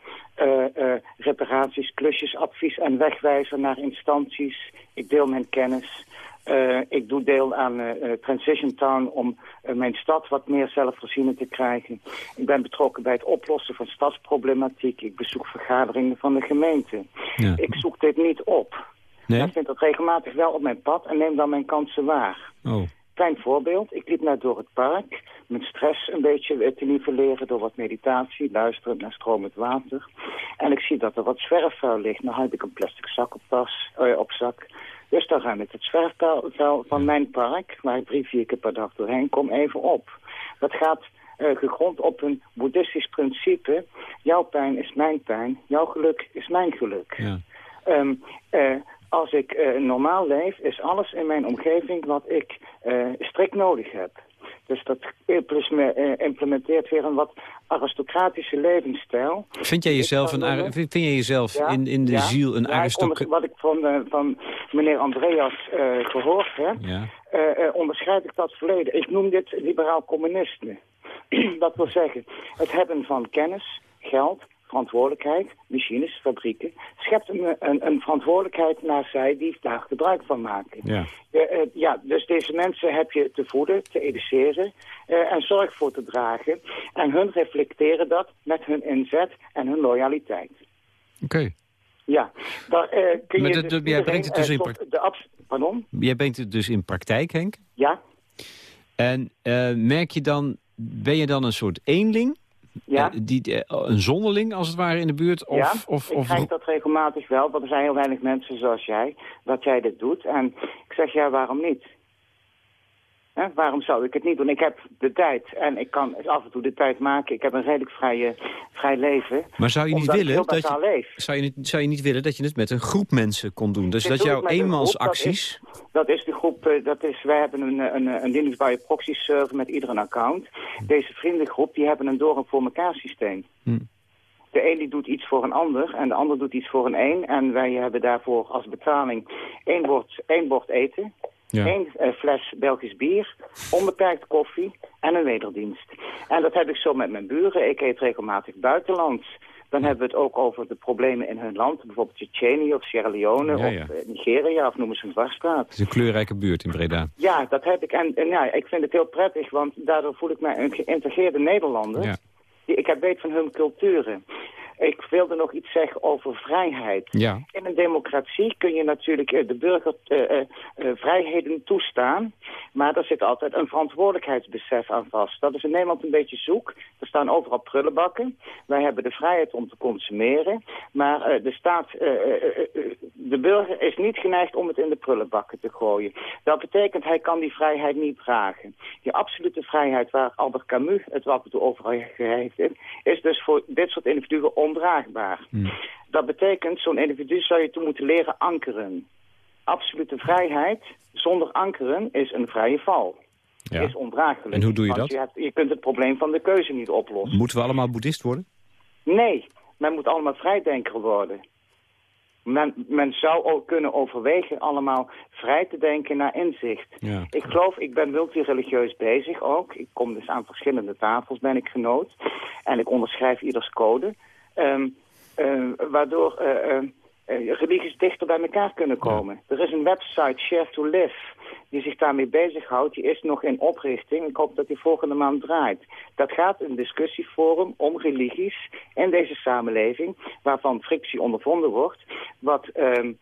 [SPEAKER 6] reparaties, klusjes, advies en wegwijzer naar instanties. Ik deel mijn kennis. Eh, ik doe deel aan eh, eh, Transition Town om mijn stad wat meer zelfvoorzienend te krijgen. Ik ben betrokken bij het oplossen van stadsproblematiek. Ik bezoek vergaderingen van de gemeente.
[SPEAKER 3] Ja.
[SPEAKER 6] Ik zoek dit niet op.
[SPEAKER 3] Nee?
[SPEAKER 6] Ik vind dat regelmatig wel op mijn pad en neem dan mijn kansen waar.
[SPEAKER 3] Oh,
[SPEAKER 6] Klein voorbeeld. Ik liep net door het park. Mijn stress een beetje te nivelleren door wat meditatie. Luisterend naar stromend water. En ik zie dat er wat zwerfvuil ligt. Nou heb ik een plastic zak op, tas, eh, op zak. Dus dan ruim ik het zwerfvuil van mijn park, waar ik drie, vier keer per dag doorheen kom, even op. Dat gaat eh, gegrond op een boeddhistisch principe. Jouw pijn is mijn pijn. Jouw geluk is mijn geluk.
[SPEAKER 3] ja.
[SPEAKER 6] Ehm, eh, als ik eh, normaal leef, is alles in mijn omgeving wat ik strikt nodig heb. Dus dat implementeert eh, implementeert weer een wat aristocratische levensstijl.
[SPEAKER 3] Vind jij jezelf, een, vind jij jezelf
[SPEAKER 6] Ja,
[SPEAKER 3] in, in de
[SPEAKER 6] ja.
[SPEAKER 3] ziel een
[SPEAKER 6] onder- Wat ik van, eh, van meneer Andreas eh, gehoord heb, onderscheid ik dat verleden. Ik noem dit liberaal communisme. dat wil zeggen, het hebben van kennis, geld, verantwoordelijkheid, machines, fabrieken, schept een, een, een verantwoordelijkheid naar zij die daar gebruik van maken.
[SPEAKER 3] Ja.
[SPEAKER 6] Eh, ja, dus deze mensen heb je te voeden, te educeren eh, en zorg voor te dragen. En hun reflecteren dat met hun inzet en hun loyaliteit.
[SPEAKER 3] Oké.
[SPEAKER 6] Ja, daar eh, kun
[SPEAKER 3] Maar
[SPEAKER 6] je
[SPEAKER 3] dat-
[SPEAKER 6] dus
[SPEAKER 3] jij brengt het dus in
[SPEAKER 6] abs- Pardon?
[SPEAKER 3] Jij brengt het dus in praktijk, Henk.
[SPEAKER 6] Ja?
[SPEAKER 3] En merk je dan, ben je dan een soort eenling?
[SPEAKER 6] Ja?
[SPEAKER 3] Eh, die, eh, een zonderling als het ware in de buurt? Of,
[SPEAKER 6] ja,
[SPEAKER 3] of,
[SPEAKER 6] ik krijg dat regelmatig wel, want er zijn heel weinig mensen zoals jij, dat jij dit doet. En ik zeg, ja, waarom niet? Waarom zou ik het niet doen? Ik heb de tijd en ik kan af en toe de tijd maken. Ik heb een redelijk vrije, vrij leven.
[SPEAKER 3] maar zou je niet willen dat je,
[SPEAKER 6] leef.
[SPEAKER 3] zou je, niet, zou je niet willen dat je het met een groep mensen kon doen? Dus dat jouw
[SPEAKER 6] een
[SPEAKER 3] eenmansacties...
[SPEAKER 6] Dat is, dat is de groep, eh, dat is, wij hebben een, een, een Linux by proxy server met ieder een account. Deze vriendengroep, die hebben een door en voor elkaar systeem.
[SPEAKER 3] Hm.
[SPEAKER 6] De een die doet iets voor een ander en de ander doet iets voor een een. En wij hebben daarvoor als betaling één bord, één bord eten,
[SPEAKER 3] Ja.
[SPEAKER 6] eh, fles Belgisch bier, onbeperkt koffie en een wederdienst. En dat heb ik zo met mijn buren. Ik eet regelmatig buitenlands. Dan hebben we het ook over de problemen in hun land. Bijvoorbeeld Tsjetsjenië of Sierra Leone
[SPEAKER 3] Ja, ja.
[SPEAKER 6] of eh, Nigeria of noemen ze een dwarsstraat.
[SPEAKER 3] Het is een kleurrijke buurt in Breda.
[SPEAKER 6] Ja, dat heb ik. En, en ja, ik vind het heel prettig, want daardoor voel ik mij een geïntegreerde Nederlander.
[SPEAKER 3] Ja.
[SPEAKER 6] Die- Ik heb weet van hun culturen. Ik wilde nog iets zeggen over vrijheid.
[SPEAKER 3] Ja.
[SPEAKER 6] In een democratie kun je natuurlijk eh, de burger eh, eh, vrijheden toestaan. Maar daar zit altijd een verantwoordelijkheidsbesef aan vast. Dat is in Nederland een beetje zoek. Er staan overal prullenbakken. Wij hebben de vrijheid om te consumeren. Maar de staat, de burger is niet geneigd om het in de prullenbakken te gooien. Dat betekent hij kan die vrijheid niet dragen. Die absolute vrijheid waar Albert Camus het wat over heeft, is dus voor dit soort individuen ondraagbaar. Dat betekent, zo'n individu zou je toe moeten leren ankeren. Absolute vrijheid zonder ankeren is een vrije val.
[SPEAKER 3] Ja.
[SPEAKER 6] Is ondraaglijk.
[SPEAKER 3] En hoe doe je dat?
[SPEAKER 6] hebt- je kunt het probleem van de keuze niet oplossen.
[SPEAKER 3] Moeten we allemaal boeddhist worden?
[SPEAKER 6] Nee, men moet allemaal vrijdenker worden. Men, men zou ook kunnen overwegen allemaal vrij te denken naar inzicht.
[SPEAKER 3] Ja.
[SPEAKER 6] Ik geloof, ik ben multireligieus bezig ook. Ik kom dus aan verschillende tafels, ben ik genoot. En ik onderschrijf ieders code. Ehm, eh, waardoor eh, eh, eh, religies dichter bij elkaar kunnen komen. Er is een website, Share to Live, die zich daarmee bezighoudt. Die is nog in oprichting. Ik hoop dat die volgende maand draait. Dat gaat een discussieforum om religies in deze samenleving... waarvan frictie ondervonden wordt... wat ehm,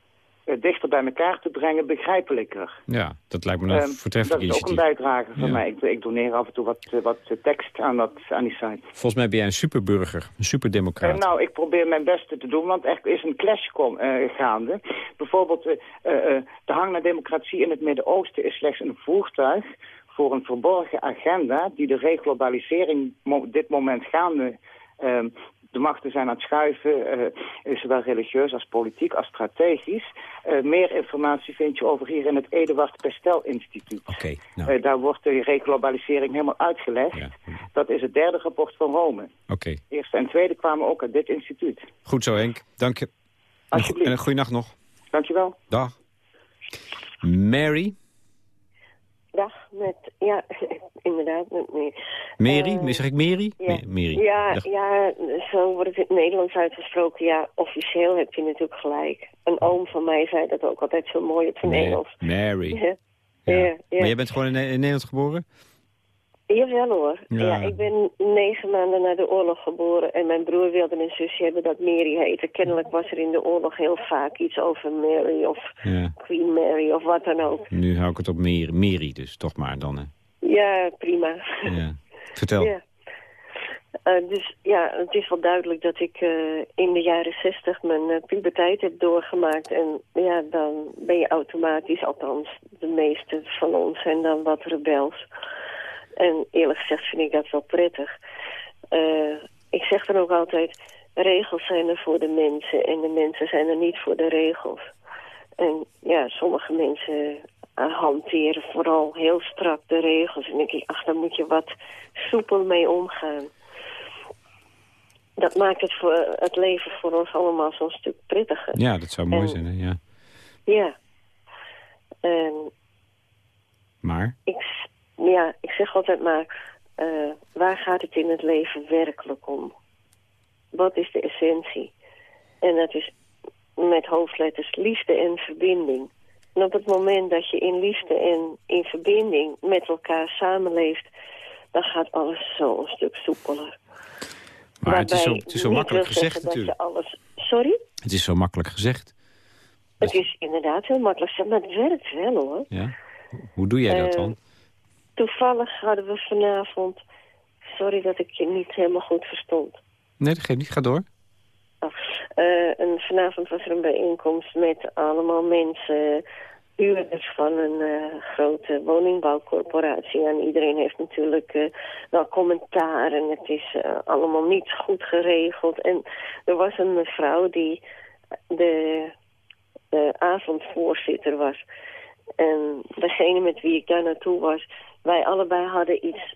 [SPEAKER 6] dichter bij elkaar te brengen begrijpelijker.
[SPEAKER 3] Ja, dat lijkt me een
[SPEAKER 6] Ehm,
[SPEAKER 3] voortreffelijk
[SPEAKER 6] dat is ook een bijdrage van
[SPEAKER 3] Ja.
[SPEAKER 6] mij. Ik, ik doneer af en toe wat, eh, wat eh, tekst aan, dat, aan die site.
[SPEAKER 3] Volgens mij ben jij een superburger, een superdemocraat.
[SPEAKER 6] Eh, nou, ik probeer mijn beste te doen, want er is een clash kom, eh, gaande. Bijvoorbeeld, eh, eh, eh, de hang naar democratie in het Midden-Oosten is slechts een voertuig voor een verborgen agenda die de reglobalisering mo- op dit moment gaande... de machten zijn aan het schuiven, eh, zowel religieus als politiek, als strategisch. Eh, meer informatie vind je over hier in het Eduard Pestel Instituut.
[SPEAKER 3] Oké, nou,
[SPEAKER 6] Eh, daar wordt de reglobalisering helemaal uitgelegd.
[SPEAKER 3] Ja.
[SPEAKER 6] Dat is het derde rapport van Rome.
[SPEAKER 3] oké.
[SPEAKER 6] Eerste en tweede kwamen ook uit dit instituut.
[SPEAKER 3] Goed zo, Henk. Dank je.
[SPEAKER 6] Alsjeblieft.
[SPEAKER 3] En een goede nacht nog.
[SPEAKER 6] Dankjewel.
[SPEAKER 3] Dag. Mary?
[SPEAKER 7] Dag, met, ja, inderdaad, met meer.
[SPEAKER 3] Mary?
[SPEAKER 7] Eh,
[SPEAKER 3] zeg ik Mary?
[SPEAKER 7] Ja,
[SPEAKER 3] Ma- Mary.
[SPEAKER 7] ja,
[SPEAKER 3] Dag.
[SPEAKER 7] ja, zo wordt het in het Nederlands uitgesproken. Ja, officieel heb je natuurlijk gelijk. Een oom van mij zei dat ook altijd zo mooi op zijn
[SPEAKER 3] Ma-
[SPEAKER 7] Engels.
[SPEAKER 3] Mary.
[SPEAKER 7] Ja.
[SPEAKER 3] Ja.
[SPEAKER 7] Ja.
[SPEAKER 3] Maar jij bent gewoon in Nederland geboren?
[SPEAKER 7] Jawel hoor.
[SPEAKER 3] Ja.
[SPEAKER 7] Ja. ik ben negen maanden na de oorlog geboren en mijn broer wilde een zusje hebben dat Mary heette. Kennelijk was er in de oorlog heel vaak iets over Mary of
[SPEAKER 3] Ja.
[SPEAKER 7] Queen Mary of wat dan ook.
[SPEAKER 3] Nu hou ik het op Mary, Mary dus, toch maar dan. Hè.
[SPEAKER 7] Ja, prima.
[SPEAKER 3] Ja. Vertel.
[SPEAKER 7] Ja. Eh, dus ja, het is wel duidelijk dat ik eh, in de jaren zestig mijn eh, puberteit heb doorgemaakt. En ja, dan ben je automatisch, althans de meeste van ons zijn dan wat rebels. En eerlijk gezegd vind ik dat wel prettig. Eh, ik zeg dan ook altijd, regels zijn er voor de mensen en de mensen zijn er niet voor de regels. En ja, sommige mensen eh, hanteren vooral heel strak de regels. En dan denk ik, ach, daar moet je wat soepel mee omgaan. Dat maakt het, voor, het leven voor ons allemaal zo'n stuk prettiger.
[SPEAKER 3] Ja, dat zou mooi
[SPEAKER 7] En-
[SPEAKER 3] zijn. Hè? Ja.
[SPEAKER 7] Ja. En
[SPEAKER 3] Maar?
[SPEAKER 7] ik, ja, ik zeg altijd maar, eh, waar gaat het in het leven werkelijk om? Wat is de essentie? En dat is met hoofdletters liefde en verbinding. En op het moment dat je in liefde en in verbinding met elkaar samenleeft... dan gaat alles zo een stuk soepeler.
[SPEAKER 3] Maar het is zo, het is zo makkelijk gezegd natuurlijk.
[SPEAKER 7] Alles... Sorry?
[SPEAKER 3] Het is zo makkelijk gezegd.
[SPEAKER 7] Het is inderdaad heel makkelijk, gezegd, maar het werkt wel hoor.
[SPEAKER 3] Ja. Hoe doe jij dat
[SPEAKER 7] Eh,
[SPEAKER 3] dan?
[SPEAKER 7] Toevallig hadden we vanavond... Sorry dat ik je niet helemaal goed verstond.
[SPEAKER 3] Nee, dat geeft niet. Ga door.
[SPEAKER 7] Oh, eh, en vanavond was er een bijeenkomst met allemaal mensen... huurders van een eh, grote woningbouwcorporatie. En iedereen heeft natuurlijk eh, wel commentaar. En het is allemaal niet goed geregeld. En er was een mevrouw die de, de avondvoorzitter was. En degene met wie ik daar naartoe was... wij allebei hadden iets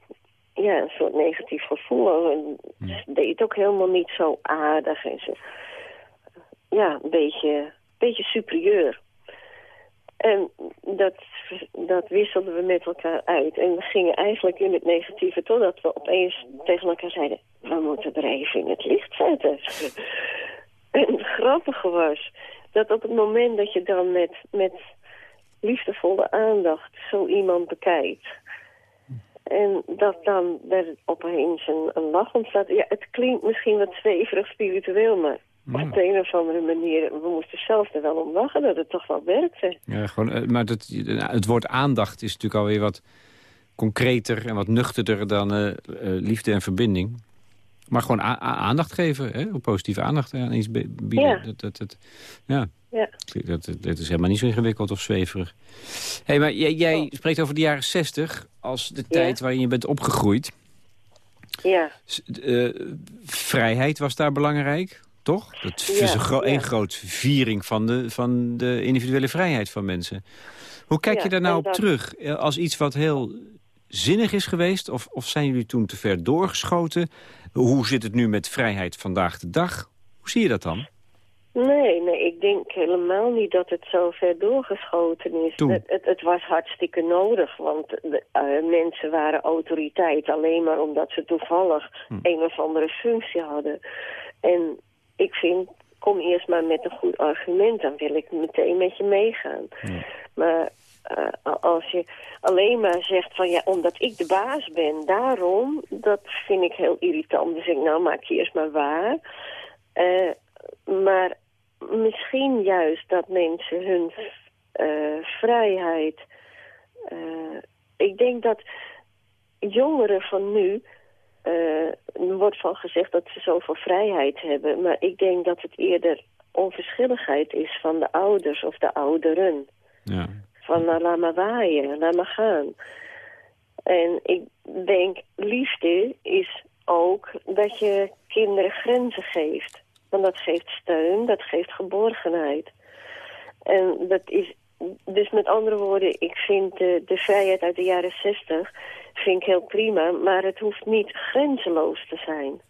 [SPEAKER 7] ja, een soort negatief gevoel. En ze deed ook helemaal niet zo aardig. En ze, ja, een beetje, beetje superieur. En dat, dat wisselden we met elkaar uit. En we gingen eigenlijk in het negatieve... totdat we opeens tegen elkaar zeiden... we moeten er even in het licht zetten. en het grappige was... dat op het moment dat je dan met, met liefdevolle aandacht... zo iemand bekijkt... En dat dan er opeens een, een lach ontstaat. Ja, het klinkt misschien wat zweverig spiritueel, maar op de een of andere manier... we moesten zelf er wel om lachen dat het toch wel werkte.
[SPEAKER 3] Ja, gewoon, eh, maar dat, het woord aandacht is natuurlijk alweer wat concreter en wat nuchterder dan eh, eh, liefde en verbinding. Maar gewoon aandacht geven, hè? positieve aandacht aan iets bieden.
[SPEAKER 7] Ja.
[SPEAKER 3] Dat, dat, dat, ja.
[SPEAKER 7] Ja.
[SPEAKER 3] Dat, dat, dat is helemaal niet zo ingewikkeld of zweverig. hey, maar jij, jij
[SPEAKER 7] Oh.
[SPEAKER 3] spreekt over de jaren zestig als de tijd waarin je bent opgegroeid.
[SPEAKER 7] Ja,
[SPEAKER 3] eh, vrijheid was daar belangrijk, toch? Dat is een gro één groot viering van de, van de individuele vrijheid van mensen. Hoe kijk je daar nou op terug? Eh, Als iets wat heel zinnig is geweest? Of, of zijn jullie toen te ver doorgeschoten? Hoe zit het nu met vrijheid vandaag de dag? Hoe zie je dat dan?
[SPEAKER 7] Nee, nee, ik denk helemaal niet dat het zo ver doorgeschoten is. Het, het, het was hartstikke nodig, want de, eh, mensen waren autoriteit alleen maar omdat ze toevallig een of andere functie hadden. En ik vind, kom eerst maar met een goed argument, dan wil ik meteen met je meegaan. Maar eh, als je alleen maar zegt van ja, omdat ik de baas ben, daarom, dat vind ik heel irritant. Dus ik, nou maak je eerst maar waar. Eh, maar misschien juist dat mensen hun eh, vrijheid... ik denk dat jongeren van nu... er wordt van gezegd dat ze zoveel vrijheid hebben. Maar ik denk dat het eerder onverschilligheid is van de ouders of de ouderen.
[SPEAKER 3] Ja.
[SPEAKER 7] Van nou, laat maar waaien, laat maar gaan. En ik denk, liefde is ook dat je kinderen grenzen geeft. Want dat geeft steun, dat geeft geborgenheid. En dat is, dus met andere woorden, ik vind de, de vrijheid uit de jaren zestig vind ik heel prima, maar het hoeft niet grenzeloos te zijn.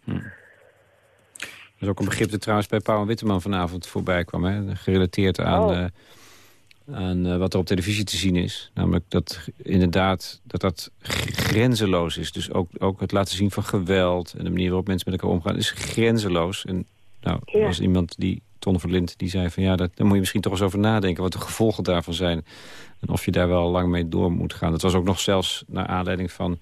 [SPEAKER 3] Dat is ook een begrip dat trouwens bij Pauw en Witteman vanavond voorbij kwam. Hè? Gerelateerd aan,
[SPEAKER 7] Oh.
[SPEAKER 3] eh, aan eh, wat er op televisie te zien is. Namelijk dat inderdaad dat dat grenzeloos is. Dus ook, ook het laten zien van geweld en de manier waarop mensen met elkaar omgaan is grenzeloos. En nou,
[SPEAKER 7] Ja.
[SPEAKER 3] was iemand die, Ton Verlind, die zei van ja, dat, daar moet je misschien toch eens over nadenken. Wat de gevolgen daarvan zijn. En of je daar wel lang mee door moet gaan. Dat was ook nog zelfs naar aanleiding van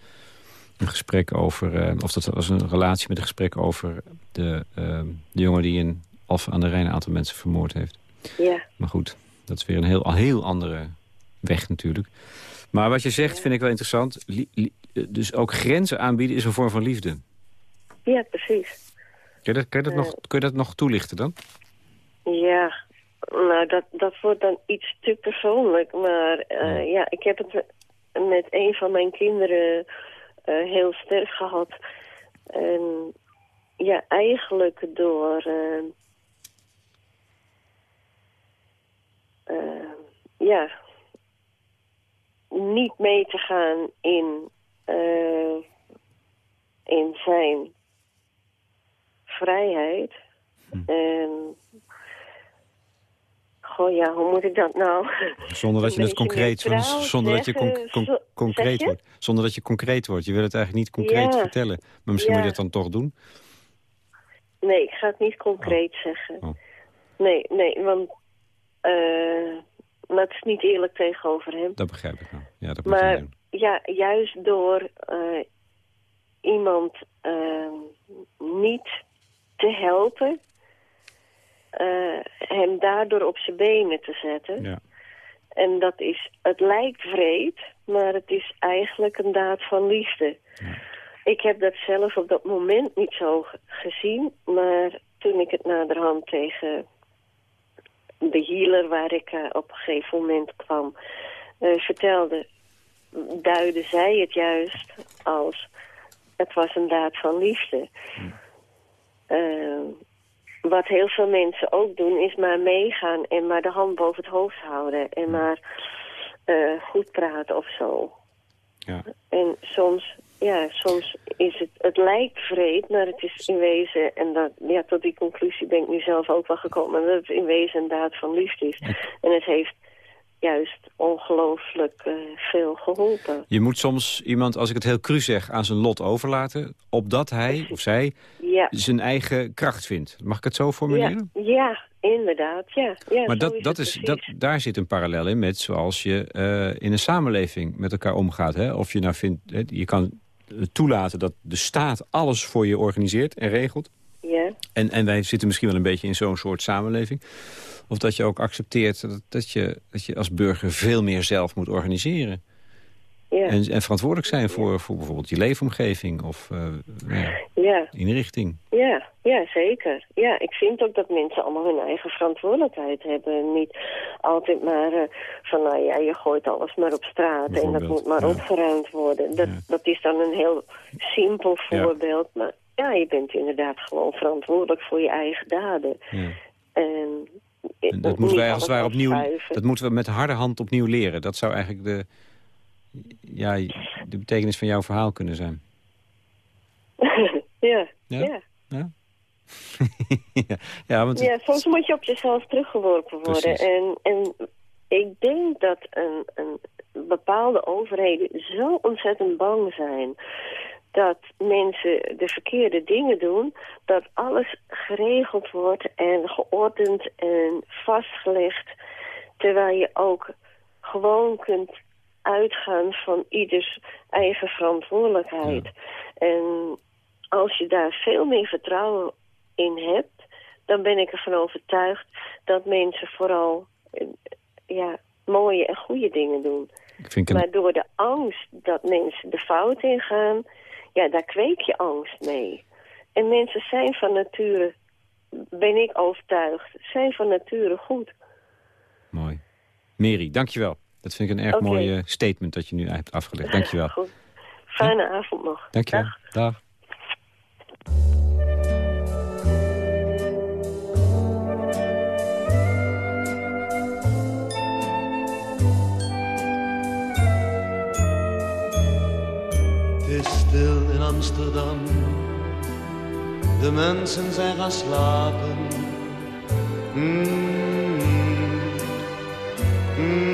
[SPEAKER 3] een gesprek over... eh, of dat was een relatie met een gesprek over de, eh, de jongen die in Alphen aan de Rijn een aantal mensen vermoord heeft.
[SPEAKER 7] Ja,
[SPEAKER 3] Maar goed, dat is weer een heel, heel andere weg natuurlijk. Maar wat je zegt vind ik wel interessant. Li- li- dus ook grenzen aanbieden is een vorm van liefde.
[SPEAKER 7] ja precies.
[SPEAKER 3] Kun je dat, kun je dat,
[SPEAKER 7] Eh.
[SPEAKER 3] nog, kun je dat nog toelichten dan?
[SPEAKER 7] Ja, nou dat, dat wordt dan iets te persoonlijk. Maar eh, ja, ik heb het met een van mijn kinderen eh, heel sterk gehad. En ja, eigenlijk door... eh, ja, niet mee te gaan in, eh, in zijn vrijheid. En goh ja, hoe moet ik dat nou?
[SPEAKER 3] Zonder dat je het concreet, zonder dat je concreet
[SPEAKER 7] je?
[SPEAKER 3] wordt. Zonder dat je concreet wordt. Je wil het eigenlijk niet concreet
[SPEAKER 7] Ja.
[SPEAKER 3] vertellen. Maar misschien
[SPEAKER 7] Ja.
[SPEAKER 3] moet je dat dan toch doen.
[SPEAKER 7] Nee, ik ga het niet concreet zeggen.
[SPEAKER 3] Oh.
[SPEAKER 7] Nee, nee, want eh dat is niet eerlijk tegenover hem.
[SPEAKER 3] Dat begrijp ik wel. Ja, dat moet
[SPEAKER 7] Maar
[SPEAKER 3] doen.
[SPEAKER 7] ja, juist door eh, iemand eh, niet te helpen, hem daardoor op zijn benen te zetten.
[SPEAKER 3] Ja.
[SPEAKER 7] En dat is, het lijkt vreed, maar het is eigenlijk een daad van liefde. Ik heb dat zelf op dat moment niet zo ge- gezien, maar toen ik het naderhand tegen de healer waar ik eh, op een gegeven moment kwam eh, vertelde, duidde zij het juist als het was een daad van liefde. Eh, wat heel veel mensen ook doen, is maar meegaan en maar de hand boven het hoofd houden. En maar goed praten of zo.
[SPEAKER 3] Ja.
[SPEAKER 7] En soms, ja, soms is het, het lijkt vreed, maar het is in wezen, en dat, ja, tot die conclusie ben ik nu zelf ook wel gekomen, dat het in wezen een daad van liefde is. En het heeft juist ongelooflijk eh, veel geholpen.
[SPEAKER 3] Je moet soms iemand, als ik het heel cru zeg, aan zijn lot overlaten. Opdat hij of zij
[SPEAKER 7] Ja.
[SPEAKER 3] zijn eigen kracht vindt. Mag ik het zo formuleren?
[SPEAKER 7] ja, Inderdaad, ja. ja
[SPEAKER 3] maar dat, dat is, dat, daar zit een parallel in met zoals je eh, in een samenleving met elkaar omgaat. Hè? Of je nou vindt, je kan toelaten dat de staat alles voor je organiseert en regelt.
[SPEAKER 7] Ja,
[SPEAKER 3] En, en wij zitten misschien wel een beetje in zo'n soort samenleving. Of dat je ook accepteert dat, dat, je, dat je als burger veel meer zelf moet organiseren.
[SPEAKER 7] Ja,
[SPEAKER 3] En, en verantwoordelijk zijn voor, voor bijvoorbeeld je leefomgeving of eh, ja,
[SPEAKER 7] ja,
[SPEAKER 3] inrichting.
[SPEAKER 7] ja, ja, zeker. Ja, ik vind ook dat mensen allemaal hun eigen verantwoordelijkheid hebben. Niet altijd maar eh, van, nou ja, je gooit alles maar op straat en dat moet maar
[SPEAKER 3] ja.
[SPEAKER 7] opgeruimd worden. Dat,
[SPEAKER 3] Ja.
[SPEAKER 7] dat is dan een heel simpel voorbeeld. Maar ja, je bent inderdaad gewoon verantwoordelijk voor je eigen daden.
[SPEAKER 3] Ja.
[SPEAKER 7] En,
[SPEAKER 3] En dat moeten wij als het ware opnieuw, dat moeten we met harde hand opnieuw leren. Dat zou eigenlijk de, ja, de betekenis van jouw verhaal kunnen zijn.
[SPEAKER 7] ja,
[SPEAKER 3] Ja?
[SPEAKER 7] ja.
[SPEAKER 3] Ja, ja, want
[SPEAKER 7] Ja, soms moet je op jezelf teruggeworpen worden. En, en ik denk dat een, een bepaalde overheden zo ontzettend bang zijn dat mensen de verkeerde dingen doen, dat alles geregeld wordt en geordend en vastgelegd, terwijl je ook gewoon kunt uitgaan van ieders eigen verantwoordelijkheid. En als je daar veel meer vertrouwen in hebt, dan ben ik ervan overtuigd dat mensen vooral eh, ja, mooie en goede dingen doen.
[SPEAKER 3] ik vind het
[SPEAKER 7] Maar door de angst dat mensen de fout ingaan, ja, daar kweek je angst mee. En mensen zijn van nature, ben ik overtuigd, zijn van nature goed.
[SPEAKER 3] mooi. Mary, dankjewel. Dat vind ik een erg
[SPEAKER 7] Oké.
[SPEAKER 3] mooi statement dat je nu hebt afgelegd. Dankjewel.
[SPEAKER 7] Goed. Fijne avond nog.
[SPEAKER 3] Dankjewel.
[SPEAKER 7] Dag.
[SPEAKER 3] Dag.
[SPEAKER 8] Het is stil in Amsterdam. De mensen zijn gaan slapen. Mm. Mm.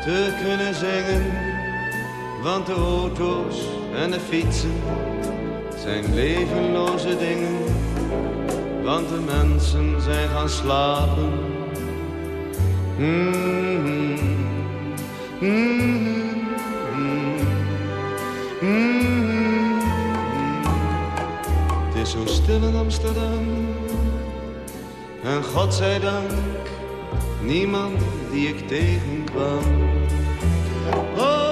[SPEAKER 8] te kunnen zingen. Want de auto's en de fietsen zijn levenloze dingen. Want de mensen zijn gaan slapen. Mm-hmm. Mm-hmm. Het is zo stil in Amsterdam. En God zij dank, niemand die ik Oh, oh, oh,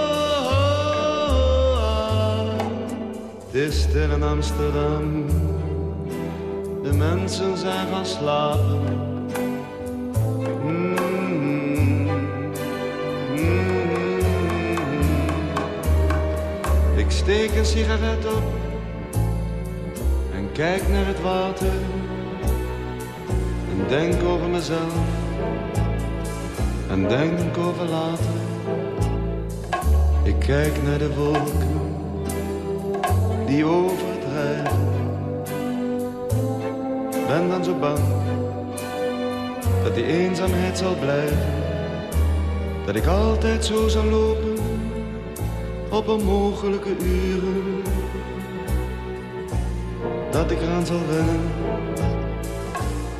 [SPEAKER 8] is in Amsterdam. De mensen zijn gaan slapen. Mm, mm. Ik steek een sigaret op en kijk naar het water en denk over mezelf en denk over later. Ik kijk naar de wolken die overdrijven. Ben dan zo bang dat die eenzaamheid zal blijven. Dat ik altijd zo zal lopen op onmogelijke uren. Dat ik eraan zal wennen,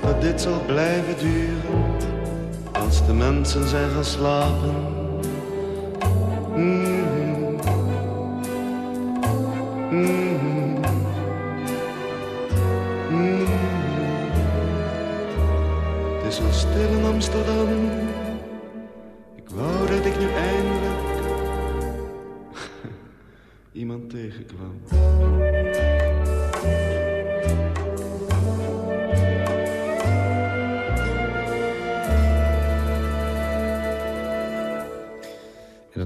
[SPEAKER 8] dat dit zal blijven duren. Als de mensen zijn gaan slapen. Mm-hmm. Mm-hmm. Mm-hmm. Het is stil in Amsterdam. Ik wou dat ik nu eindelijk iemand tegenkwam.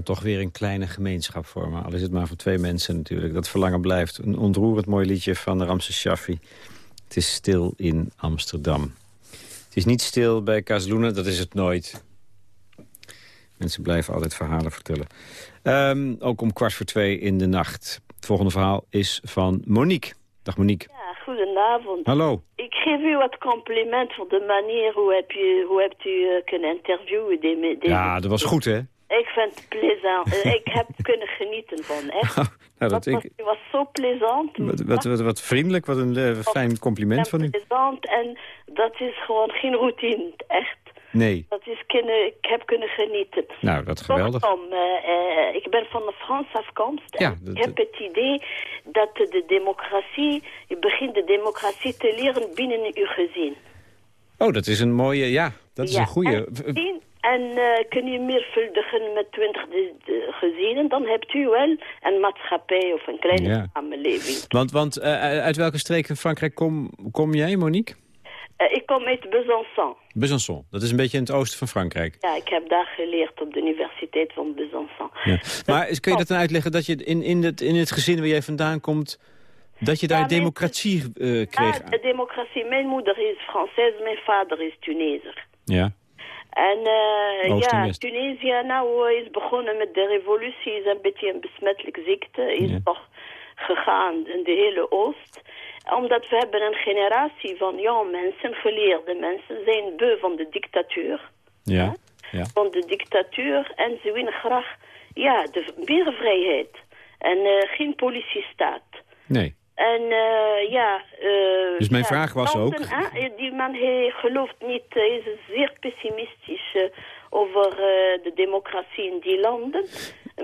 [SPEAKER 3] En toch weer een kleine gemeenschap vormen. Al is het maar van twee mensen natuurlijk. Dat verlangen blijft. Een ontroerend mooi liedje van Ramses Shaffi. Het is stil in Amsterdam. Het is niet stil bij Casaluna, dat is het nooit. Mensen blijven altijd verhalen vertellen. Ehm, ook om kwart voor twee in de nacht. Het volgende verhaal is van Monique. Dag Monique.
[SPEAKER 9] Ja, goedenavond.
[SPEAKER 3] Hallo.
[SPEAKER 9] Ik geef u wat compliment voor de manier hoe, heb je, hoe hebt u eh, kunnen interviewen. Die, me- die-
[SPEAKER 3] Ja, dat was goed, hè?
[SPEAKER 9] Ik vind het plezant. Eh, ik heb kunnen genieten van, echt.
[SPEAKER 3] nou, dat
[SPEAKER 9] Dat was,
[SPEAKER 3] ik,
[SPEAKER 9] het was zo plezant.
[SPEAKER 3] wat, wat, wat, wat vriendelijk, wat een eh, fijn compliment van u.
[SPEAKER 9] Plezant en dat is gewoon geen routine, echt.
[SPEAKER 3] Nee,
[SPEAKER 9] Dat is kunnen, ik heb kunnen genieten.
[SPEAKER 3] nou, dat geweldig.
[SPEAKER 9] Kortom, eh, ik ben van de Franse afkomst.
[SPEAKER 3] Ja, dat-
[SPEAKER 9] ik heb het idee dat de democratie, je begint de democratie te leren binnen uw gezin.
[SPEAKER 3] Oh, dat is een mooie, ja, dat is
[SPEAKER 9] Ja,
[SPEAKER 3] een goede.
[SPEAKER 9] En, en eh, kun je meer vuldigen met twintig gezinnen, dan hebt u wel een maatschappij of een kleine
[SPEAKER 3] Ja.
[SPEAKER 9] samenleving.
[SPEAKER 3] Want, want eh, uit welke streek in Frankrijk kom, kom jij, Monique?
[SPEAKER 9] Eh, ik kom uit Besançon.
[SPEAKER 3] Besançon, dat is een beetje in het oosten van Frankrijk.
[SPEAKER 9] Ja, ik heb daar geleerd op de Universiteit van Besançon.
[SPEAKER 3] Ja. Maar kun je dat dan uitleggen dat je in, in, het, in het gezin waar jij vandaan komt... dat je daar
[SPEAKER 9] Ja,
[SPEAKER 3] democratie eh, kreeg?
[SPEAKER 9] De democratie. Mijn moeder is Française, mijn vader is Tunesiër.
[SPEAKER 3] Ja,
[SPEAKER 9] En eh,
[SPEAKER 3] en
[SPEAKER 9] ja. Tunesië nou is begonnen met de revolutie, is een beetje een besmettelijke ziekte, is
[SPEAKER 3] Ja.
[SPEAKER 9] toch gegaan in de hele Oost. Omdat we hebben een generatie van jonge mensen, geleerde mensen, zijn beu van de dictatuur.
[SPEAKER 3] ja, ja.
[SPEAKER 9] Van de dictatuur en ze willen graag, ja, de, meer vrijheid. En eh, geen politiestaat.
[SPEAKER 3] Nee.
[SPEAKER 9] En eh, ja... eh,
[SPEAKER 3] Dus mijn
[SPEAKER 9] ja,
[SPEAKER 3] vraag was ook-
[SPEAKER 9] die man hij gelooft niet, hij is zeer pessimistisch eh, over eh, de democratie in die landen.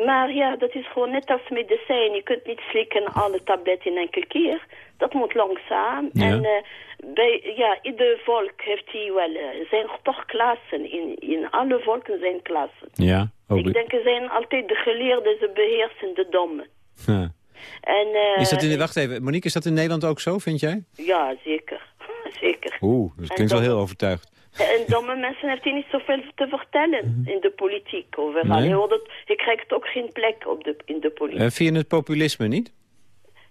[SPEAKER 9] Maar ja, dat is gewoon net als medicijn. Je kunt niet slikken alle tabletten in één keer. Dat moet langzaam.
[SPEAKER 3] Ja.
[SPEAKER 9] En eh, bij, ja, ieder volk heeft hij wel... eh, Er zijn toch klassen. In, in alle volken zijn klassen.
[SPEAKER 3] Ja, ook.
[SPEAKER 9] Ik denk er zijn altijd de geleerden, ze beheersen de domme.
[SPEAKER 3] Ja.
[SPEAKER 9] En, eh,
[SPEAKER 3] Is dat in, wacht even, Monique, is dat in Nederland ook zo, vind jij?
[SPEAKER 9] Ja, zeker. zeker.
[SPEAKER 3] Oeh, dat
[SPEAKER 9] En
[SPEAKER 3] klinkt wel heel overtuigd.
[SPEAKER 9] En domme mensen heeft hij niet zoveel te vertellen in de politiek. Overal.
[SPEAKER 3] Mhm. Nee?
[SPEAKER 9] Je, hoort het, je krijgt ook geen plek op de, in de politiek.
[SPEAKER 3] Eh vind je het populisme niet?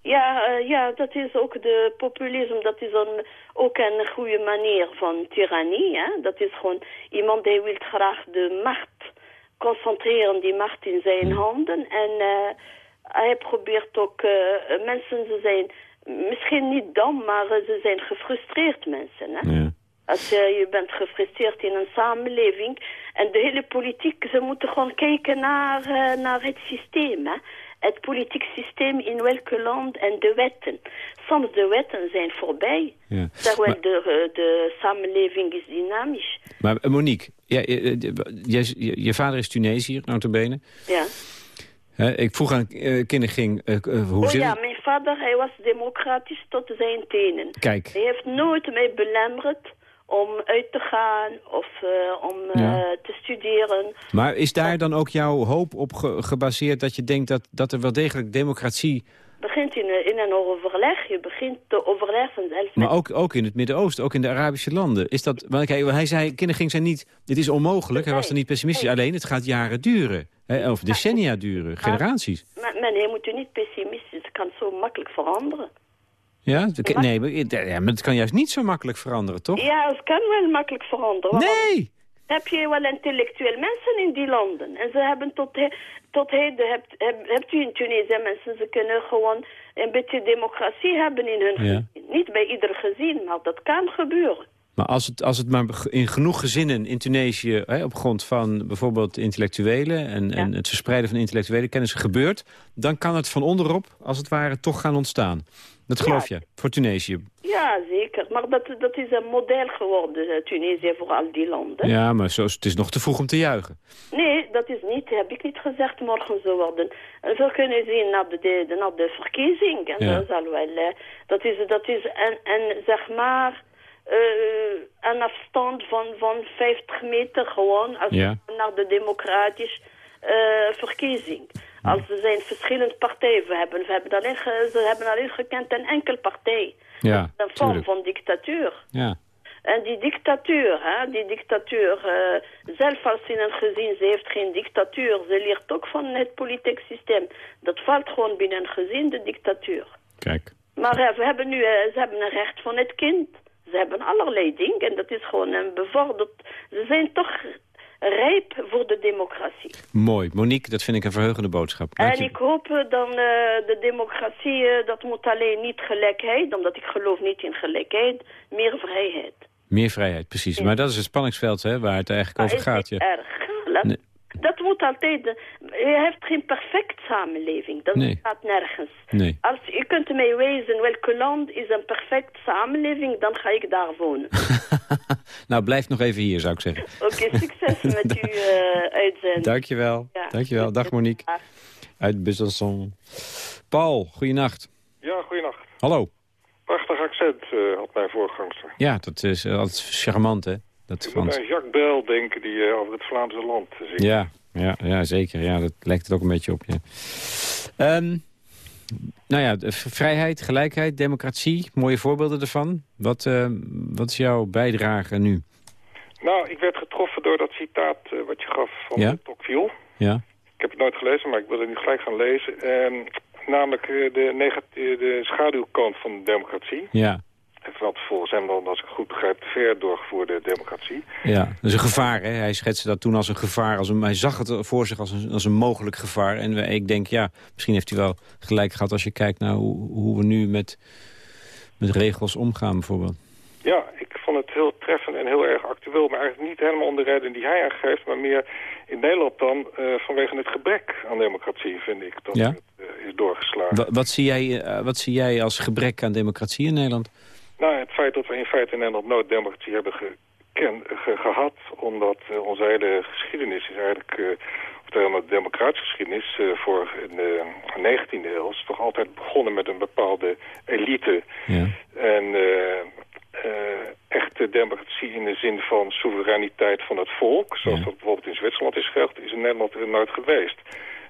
[SPEAKER 9] Ja, eh, ja, dat is ook de populisme. Dat is een, ook een goede manier van tirannie. Hè? Dat is gewoon iemand die wil graag de macht concentreren, die macht in zijn handen. En eh, hij probeert ook, eh, mensen ze zijn misschien niet dom, maar eh, ze zijn gefrustreerd mensen. Hè?
[SPEAKER 3] Ja.
[SPEAKER 9] Als je, je bent gefrustreerd in een samenleving en de hele politiek, ze moeten gewoon kijken naar, eh, naar het systeem. Hè? Het politiek systeem in welke land en de wetten. Soms de wetten zijn voorbij,
[SPEAKER 3] Ja.
[SPEAKER 9] terwijl
[SPEAKER 3] Maar-
[SPEAKER 9] de, eh, de samenleving is dynamisch.
[SPEAKER 3] Maar eh, Monique, eh, eh, jij- je, je vader is Tunesiër, notabene.
[SPEAKER 9] Ja.
[SPEAKER 3] Ik vroeg aan eh kinderging, eh, eh, hoe
[SPEAKER 9] Oh
[SPEAKER 3] zit
[SPEAKER 9] ja,
[SPEAKER 3] het?
[SPEAKER 9] mijn vader, hij was democratisch tot zijn tenen.
[SPEAKER 3] Kijk.
[SPEAKER 9] Hij heeft nooit mij belemmerd om uit te gaan of om
[SPEAKER 3] Ja.
[SPEAKER 9] te studeren.
[SPEAKER 3] Maar is daar dan ook jouw hoop op ge- gebaseerd dat je denkt dat, dat er wel degelijk democratie...
[SPEAKER 9] begint in, een- in een overleg. Je begint te overleggen zelf
[SPEAKER 3] Maar ook, ook in het Midden-Oosten, ook in de Arabische landen. Is dat, want kijk, hij zei, kinderging zei niet, dit is onmogelijk. Hij was er niet pessimistisch. Alleen, het gaat jaren duren. Hè, of decennia duren, generaties.
[SPEAKER 9] Maar, maar je moet je niet pessimistisch. Het kan zo makkelijk veranderen.
[SPEAKER 3] Ja? Nee, maar, ja, maar het kan juist niet zo makkelijk veranderen, toch?
[SPEAKER 9] Ja, het kan wel makkelijk veranderen.
[SPEAKER 3] Nee!
[SPEAKER 9] Heb je wel intellectueel mensen in die landen. En ze hebben tot, he, tot heden, hebt, heb, hebt u in Tunesië mensen, ze kunnen gewoon een beetje democratie hebben in hun
[SPEAKER 3] Ja.
[SPEAKER 9] gezin. Niet bij ieder gezin, maar dat kan gebeuren.
[SPEAKER 3] Maar als het, als het maar in genoeg gezinnen in Tunesië... Hè, op grond van bijvoorbeeld intellectuelen... En, en het verspreiden van intellectuele kennis gebeurt... dan kan het van onderop, als het ware, toch gaan ontstaan. Dat geloof je, voor Tunesië.
[SPEAKER 9] Ja, zeker. Maar dat, dat is een model geworden, eh, Tunesië, voor al die landen.
[SPEAKER 3] Ja, maar zo, het is nog te vroeg om te juichen.
[SPEAKER 9] Nee, dat is niet, heb ik niet gezegd, morgen zo worden. En we kunnen zien naar de, de, naar de verkiezing. En
[SPEAKER 3] Ja.
[SPEAKER 9] dat, zal wel, eh, dat is, dat is een, een, zeg maar, eh, een afstand van, van 50 meter gewoon, als
[SPEAKER 3] Ja.
[SPEAKER 9] naar de democratische eh, verkiezing. Als er zijn verschillende partijen, we hebben, we hebben alleen, ze hebben alleen gekend een enkel partij.
[SPEAKER 3] Ja,
[SPEAKER 9] Een vorm
[SPEAKER 3] tuurlijk.
[SPEAKER 9] van dictatuur.
[SPEAKER 3] Ja.
[SPEAKER 9] En die dictatuur, hè, die dictatuur, eh, zelf als in een gezin, ze heeft geen dictatuur, ze leert ook van het politiek systeem. Dat valt gewoon binnen een gezin, de dictatuur.
[SPEAKER 3] Kijk.
[SPEAKER 9] Maar eh, we hebben nu, eh, ze hebben een recht van het kind. Ze hebben allerlei dingen en dat is gewoon een bevorderd. Ze zijn toch rijp voor de democratie.
[SPEAKER 3] Mooi. Monique, dat vind ik een verheugende boodschap. Dank
[SPEAKER 9] En
[SPEAKER 3] je.
[SPEAKER 9] ik hoop eh, dan eh, de democratie, eh, dat moet alleen niet gelijkheid, omdat ik geloof niet in gelijkheid, meer vrijheid.
[SPEAKER 3] Meer vrijheid, precies. Maar dat is het spanningsveld hè, waar het eigenlijk over
[SPEAKER 9] is
[SPEAKER 3] gaat. Ja.
[SPEAKER 9] erg. Laat-
[SPEAKER 3] Nee.
[SPEAKER 9] Dat moet altijd... eh, Je hebt geen perfect samenleving. Dat
[SPEAKER 3] Nee.
[SPEAKER 9] staat nergens.
[SPEAKER 3] Nee.
[SPEAKER 9] Als je kunt mij wijzen welke land is een perfect samenleving, dan ga ik daar wonen.
[SPEAKER 3] nou, blijf nog even hier, zou ik zeggen.
[SPEAKER 9] Oké, succes met uw eh uitzending.
[SPEAKER 3] Dankjewel.
[SPEAKER 9] Ja.
[SPEAKER 3] Dankjewel. Dag Monique. Uit Besançon. Paul, goeienacht.
[SPEAKER 10] Ja, goeienacht.
[SPEAKER 3] Hallo.
[SPEAKER 10] Prachtig accent eh, had mijn voorgangster.
[SPEAKER 3] Ja, dat is altijd charmant, hè? Dat
[SPEAKER 10] Ik moet aan Jacques Brel denken die eh, over het Vlaamse land zingt.
[SPEAKER 3] Ja, ja, ja, zeker. Ja, dat lijkt het ook een beetje op, ja. Ehm, nou ja, vrijheid, gelijkheid, democratie, mooie voorbeelden ervan. Wat, eh, wat is jouw bijdrage nu?
[SPEAKER 10] Nou, ik werd getroffen door dat citaat eh, wat je gaf van
[SPEAKER 3] Ja?
[SPEAKER 10] Tocqueville.
[SPEAKER 3] Ja?
[SPEAKER 10] Ik heb het nooit gelezen, maar ik wil het nu gelijk gaan lezen. Ehm, namelijk eh, de, de schaduwkant van de democratie.
[SPEAKER 3] Ja,
[SPEAKER 10] wat volgens hem dan, als ik het goed begrijp, ver doorgevoerde democratie.
[SPEAKER 3] ja. Dat is een gevaar, hè? Hij schetste dat toen als een gevaar. Als een, hij zag het voor zich als een, als een mogelijk gevaar. En we- ik denk, ja, misschien heeft hij wel gelijk gehad... als je kijkt naar hoe, hoe we nu met, met regels omgaan, bijvoorbeeld.
[SPEAKER 10] Ja, ik vond het heel treffend en heel erg actueel. Maar eigenlijk niet helemaal om de reden die hij aangeeft. Maar meer in Nederland dan eh, vanwege het gebrek aan democratie, vind ik. Dat
[SPEAKER 3] Ja?
[SPEAKER 10] het eh, is doorgeslagen.
[SPEAKER 3] Wa- wat, zie jij, eh, wat zie jij als gebrek aan democratie in Nederland?
[SPEAKER 10] Nou, het feit dat we in feite in Nederland nooit democratie hebben geken, ge- gehad... omdat eh, onze hele geschiedenis is eigenlijk... eh of de democratische geschiedenis eh, voor in de 19e eeuw... is toch altijd begonnen met een bepaalde elite...
[SPEAKER 3] Ja.
[SPEAKER 10] En echte democratie in de zin van soevereiniteit van het volk... zoals dat bijvoorbeeld in Zwitserland is geregeld... is in Nederland er nooit geweest.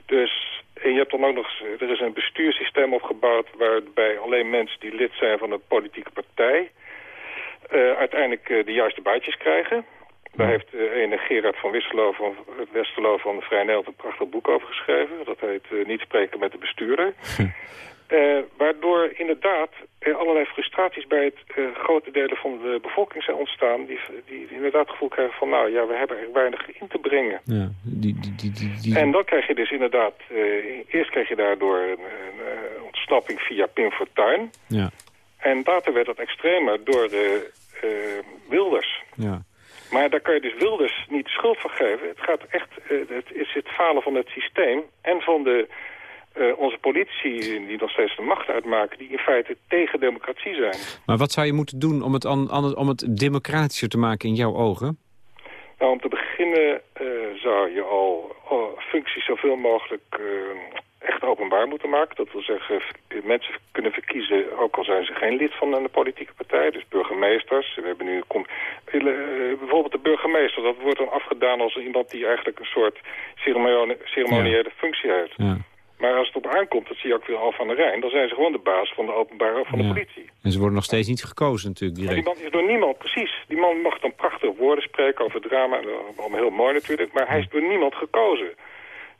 [SPEAKER 10] Dus, en je hebt dan ook nog. Er is een bestuurssysteem opgebouwd... waarbij alleen mensen die lid zijn van een politieke partij... eh, uiteindelijk eh, de juiste baantjes krijgen... Daar heeft eh, ene Gerard van Westerlo van, Westerlo van Vrij Nederland een prachtig boek over geschreven. Dat heet Niet spreken met de bestuurder. Eh, waardoor inderdaad er allerlei frustraties bij het eh, grote delen van de bevolking zijn ontstaan... Die, die inderdaad het gevoel krijgen van, nou ja, we hebben er weinig in te brengen.
[SPEAKER 3] Ja, die, die, die,
[SPEAKER 10] En dan krijg je dus inderdaad, eh, eerst krijg je daardoor een, een, ontsnapping via Pim Fortuyn.
[SPEAKER 3] ja,
[SPEAKER 10] En later werd dat extremer door eh, Wilders.
[SPEAKER 3] ja.
[SPEAKER 10] Maar daar kan je dus Wilders niet de schuld van geven. Het gaat echt, het is het falen van het systeem en van de, eh, onze politici die nog steeds de macht uitmaken, die in feite tegen democratie zijn.
[SPEAKER 3] Maar wat zou je moeten doen om het, an, om het democratischer te maken in jouw ogen?
[SPEAKER 10] Nou, om te beginnen eh, zou je al, functies zoveel mogelijk eh, echt openbaar moeten maken. Dat wil zeggen, mensen kunnen verkiezen, ook al zijn ze geen lid van een politieke partij. Dus burgemeesters. We hebben nu bijvoorbeeld de burgemeester. Dat wordt dan afgedaan als iemand die eigenlijk een soort ceremoni- ceremoniële functie heeft.
[SPEAKER 3] Ja.
[SPEAKER 10] Maar als het op aankomt, dat zie je ook weer al van de Rijn... dan zijn ze gewoon de baas van de openbare van de
[SPEAKER 3] Ja.
[SPEAKER 10] politie.
[SPEAKER 3] En ze worden nog steeds niet gekozen natuurlijk
[SPEAKER 10] Maar die
[SPEAKER 3] direct.
[SPEAKER 10] man is door niemand, precies. Die man mag dan prachtige woorden spreken over drama. Allemaal heel mooi natuurlijk. Maar hij is door niemand gekozen.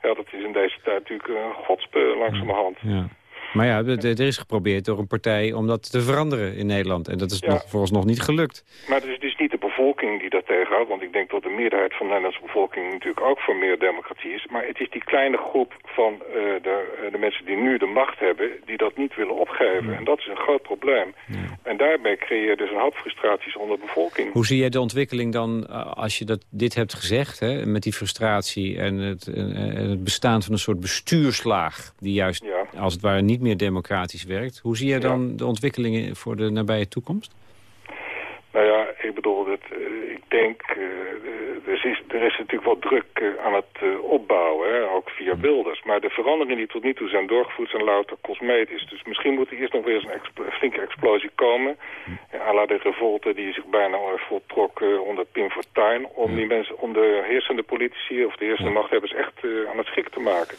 [SPEAKER 10] Ja, dat is in deze tijd natuurlijk een godspe langzamerhand.
[SPEAKER 3] Ja. Maar ja, er is geprobeerd door een partij om dat te veranderen in Nederland. En dat is
[SPEAKER 10] Ja.
[SPEAKER 3] nog, vooralsnog niet gelukt.
[SPEAKER 10] Maar het is dus niet de bevolking die dat tegenhoudt. Want ik denk dat de meerderheid van de Nederlandse bevolking natuurlijk ook voor meer democratie is. Maar het is die kleine groep van eh, de, eh, de mensen die nu de macht hebben... die dat niet willen opgeven. En dat is een groot probleem. En daarbij creëer je dus een hoop frustraties onder de bevolking.
[SPEAKER 3] Hoe zie jij de ontwikkeling dan, eh, als je dat, dit hebt gezegd... Hè, met die frustratie en het, eh, het bestaan van een soort bestuurslaag... die juist
[SPEAKER 10] Ja.
[SPEAKER 3] als het ware niet meer democratisch werkt. Hoe zie jij dan de ontwikkelingen voor de nabije toekomst?
[SPEAKER 10] Nou ja, ik bedoel, dat, eh, ik denk, eh, eh, er, is, er is natuurlijk wel druk aan het opbouwen, hè, ook via Wilders. Maar de veranderingen die tot nu toe zijn doorgevoerd zijn louter cosmetisch. Dus misschien moet er eerst nog weer eens een expl- flinke explosie komen. Ja, à la de revolte die zich bijna voltrok onder Pim Fortuyn. Om die mensen, om de heersende politici of de heersende machthebbers echt aan het schrik te maken.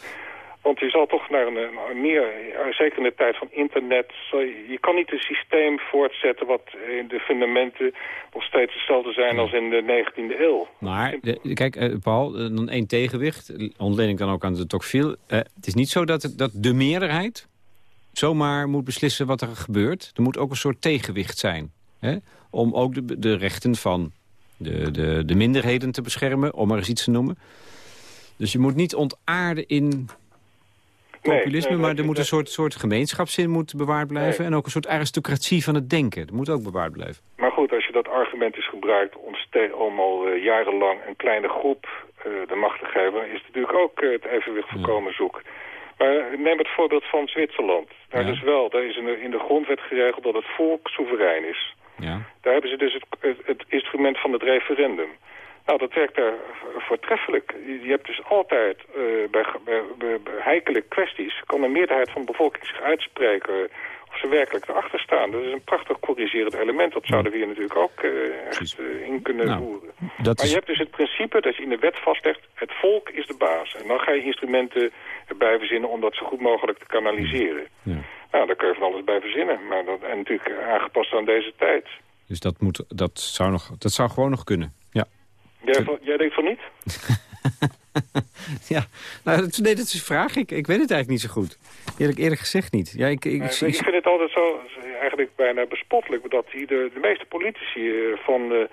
[SPEAKER 10] Want je zal toch naar een, een meer, ja, zeker in de tijd van internet, je, je kan niet een systeem voortzetten wat in de fundamenten nog steeds hetzelfde zijn als in de 19e eeuw.
[SPEAKER 3] Maar, kijk, eh, Paul, eh, dan één tegenwicht. Ontleen ik dan ook aan de Tocqueville. Eh, het is niet zo dat, het, dat de meerderheid zomaar moet beslissen wat er gebeurt. Er moet ook een soort tegenwicht zijn. Hè? Om ook de, de rechten van de, de, de minderheden te beschermen, om maar eens iets te noemen. Dus je moet niet ontaarden in populisme,
[SPEAKER 10] nee,
[SPEAKER 3] maar er moet een soort, soort gemeenschapszin moet bewaard blijven... en ook een soort aristocratie van het denken. Dat moet ook bewaard blijven.
[SPEAKER 10] Maar goed, als je dat argument is gebruikt om, al eh, jarenlang een kleine groep eh, de macht te geven, is natuurlijk ook eh, het evenwicht voorkomen zoek. Maar neem het voorbeeld van Zwitserland. Daar
[SPEAKER 3] Ja.
[SPEAKER 10] is wel, daar is in de, in de grondwet geregeld dat het volk soeverein is.
[SPEAKER 3] Ja.
[SPEAKER 10] Daar hebben ze dus het, het, het instrument van het referendum. Nou, dat werkt daar voortreffelijk. Je, hebt dus altijd eh, bij, bij, heikele kwesties... kan een meerderheid van de bevolking zich uitspreken... of ze werkelijk erachter staan. Dat is een prachtig corrigerend element. Dat zouden we hier natuurlijk ook eh, echt eh, in kunnen
[SPEAKER 3] Nou,
[SPEAKER 10] voeren. maar
[SPEAKER 3] is-
[SPEAKER 10] je hebt dus het principe dat je in de wet vastlegt... het volk is de baas. En dan ga je instrumenten erbij verzinnen... om dat zo goed mogelijk te kanaliseren.
[SPEAKER 3] Ja.
[SPEAKER 10] Nou, daar kun je van alles bij verzinnen. Maar dat, en natuurlijk aangepast aan deze tijd.
[SPEAKER 3] Dus dat, moet, dat, zou nog, dat zou gewoon nog kunnen.
[SPEAKER 10] Jij, van- jij denkt van niet?
[SPEAKER 3] ja. Nou, dat, nee, dat is een vraag. Ik, ik weet het eigenlijk niet zo goed. Eerlijk, eerlijk gezegd niet. Ja, ik, ik, ik-
[SPEAKER 10] ik vind het altijd zo, eigenlijk bijna bespottelijk... dat hier de, de meeste politici eh, van de,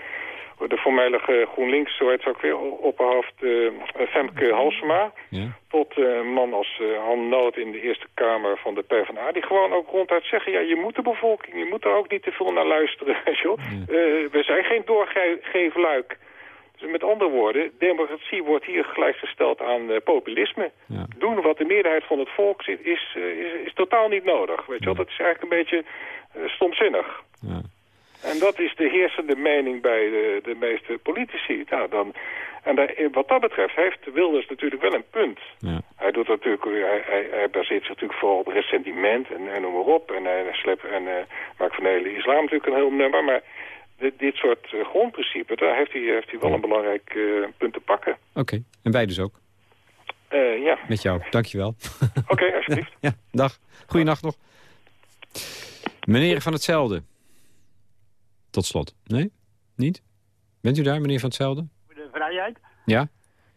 [SPEAKER 10] de voormalige GroenLinks... zo heet ze ook weer, opperhoofd eh, Femke Halsema...
[SPEAKER 3] ja.
[SPEAKER 10] tot eh, een man als eh Han Noot in de Eerste Kamer van de PvdA... die gewoon ook ronduit zeggen... ja, je moet de bevolking, je moet er ook niet te veel naar luisteren. Eh, we zijn geen doorgeefluik. Dus met andere woorden, democratie wordt hier gelijkgesteld aan eh, populisme.
[SPEAKER 3] Ja.
[SPEAKER 10] Doen wat de meerderheid van het volk zit, is, eh, is, is totaal niet nodig. Weet je wel, dat is eigenlijk een beetje eh, stomzinnig.
[SPEAKER 3] Ja.
[SPEAKER 10] En dat is de heersende mening bij de, de meeste politici. Nou, dan, en daar- wat dat betreft heeft Wilders natuurlijk wel een punt.
[SPEAKER 3] Ja.
[SPEAKER 10] Hij, doet natuurlijk, hij, hij, hij baseert zich natuurlijk vooral op ressentiment en, en noem maar op. En hij slept en maakt van de hele islam natuurlijk een heel nummer. Maar dit, dit soort eh, grondprincipes, daar heeft hij, heeft hij wel een belangrijk eh, punt te pakken.
[SPEAKER 3] Oké, en wij dus ook.
[SPEAKER 10] Eh, ja,
[SPEAKER 3] Met jou, dankjewel.
[SPEAKER 10] oké, alsjeblieft.
[SPEAKER 3] ja, dag. Goeienacht nog. Meneer van hetzelfde. Tot slot. Nee? Niet? Bent u daar, meneer van hetzelfde?
[SPEAKER 11] de vrijheid.
[SPEAKER 3] Ja?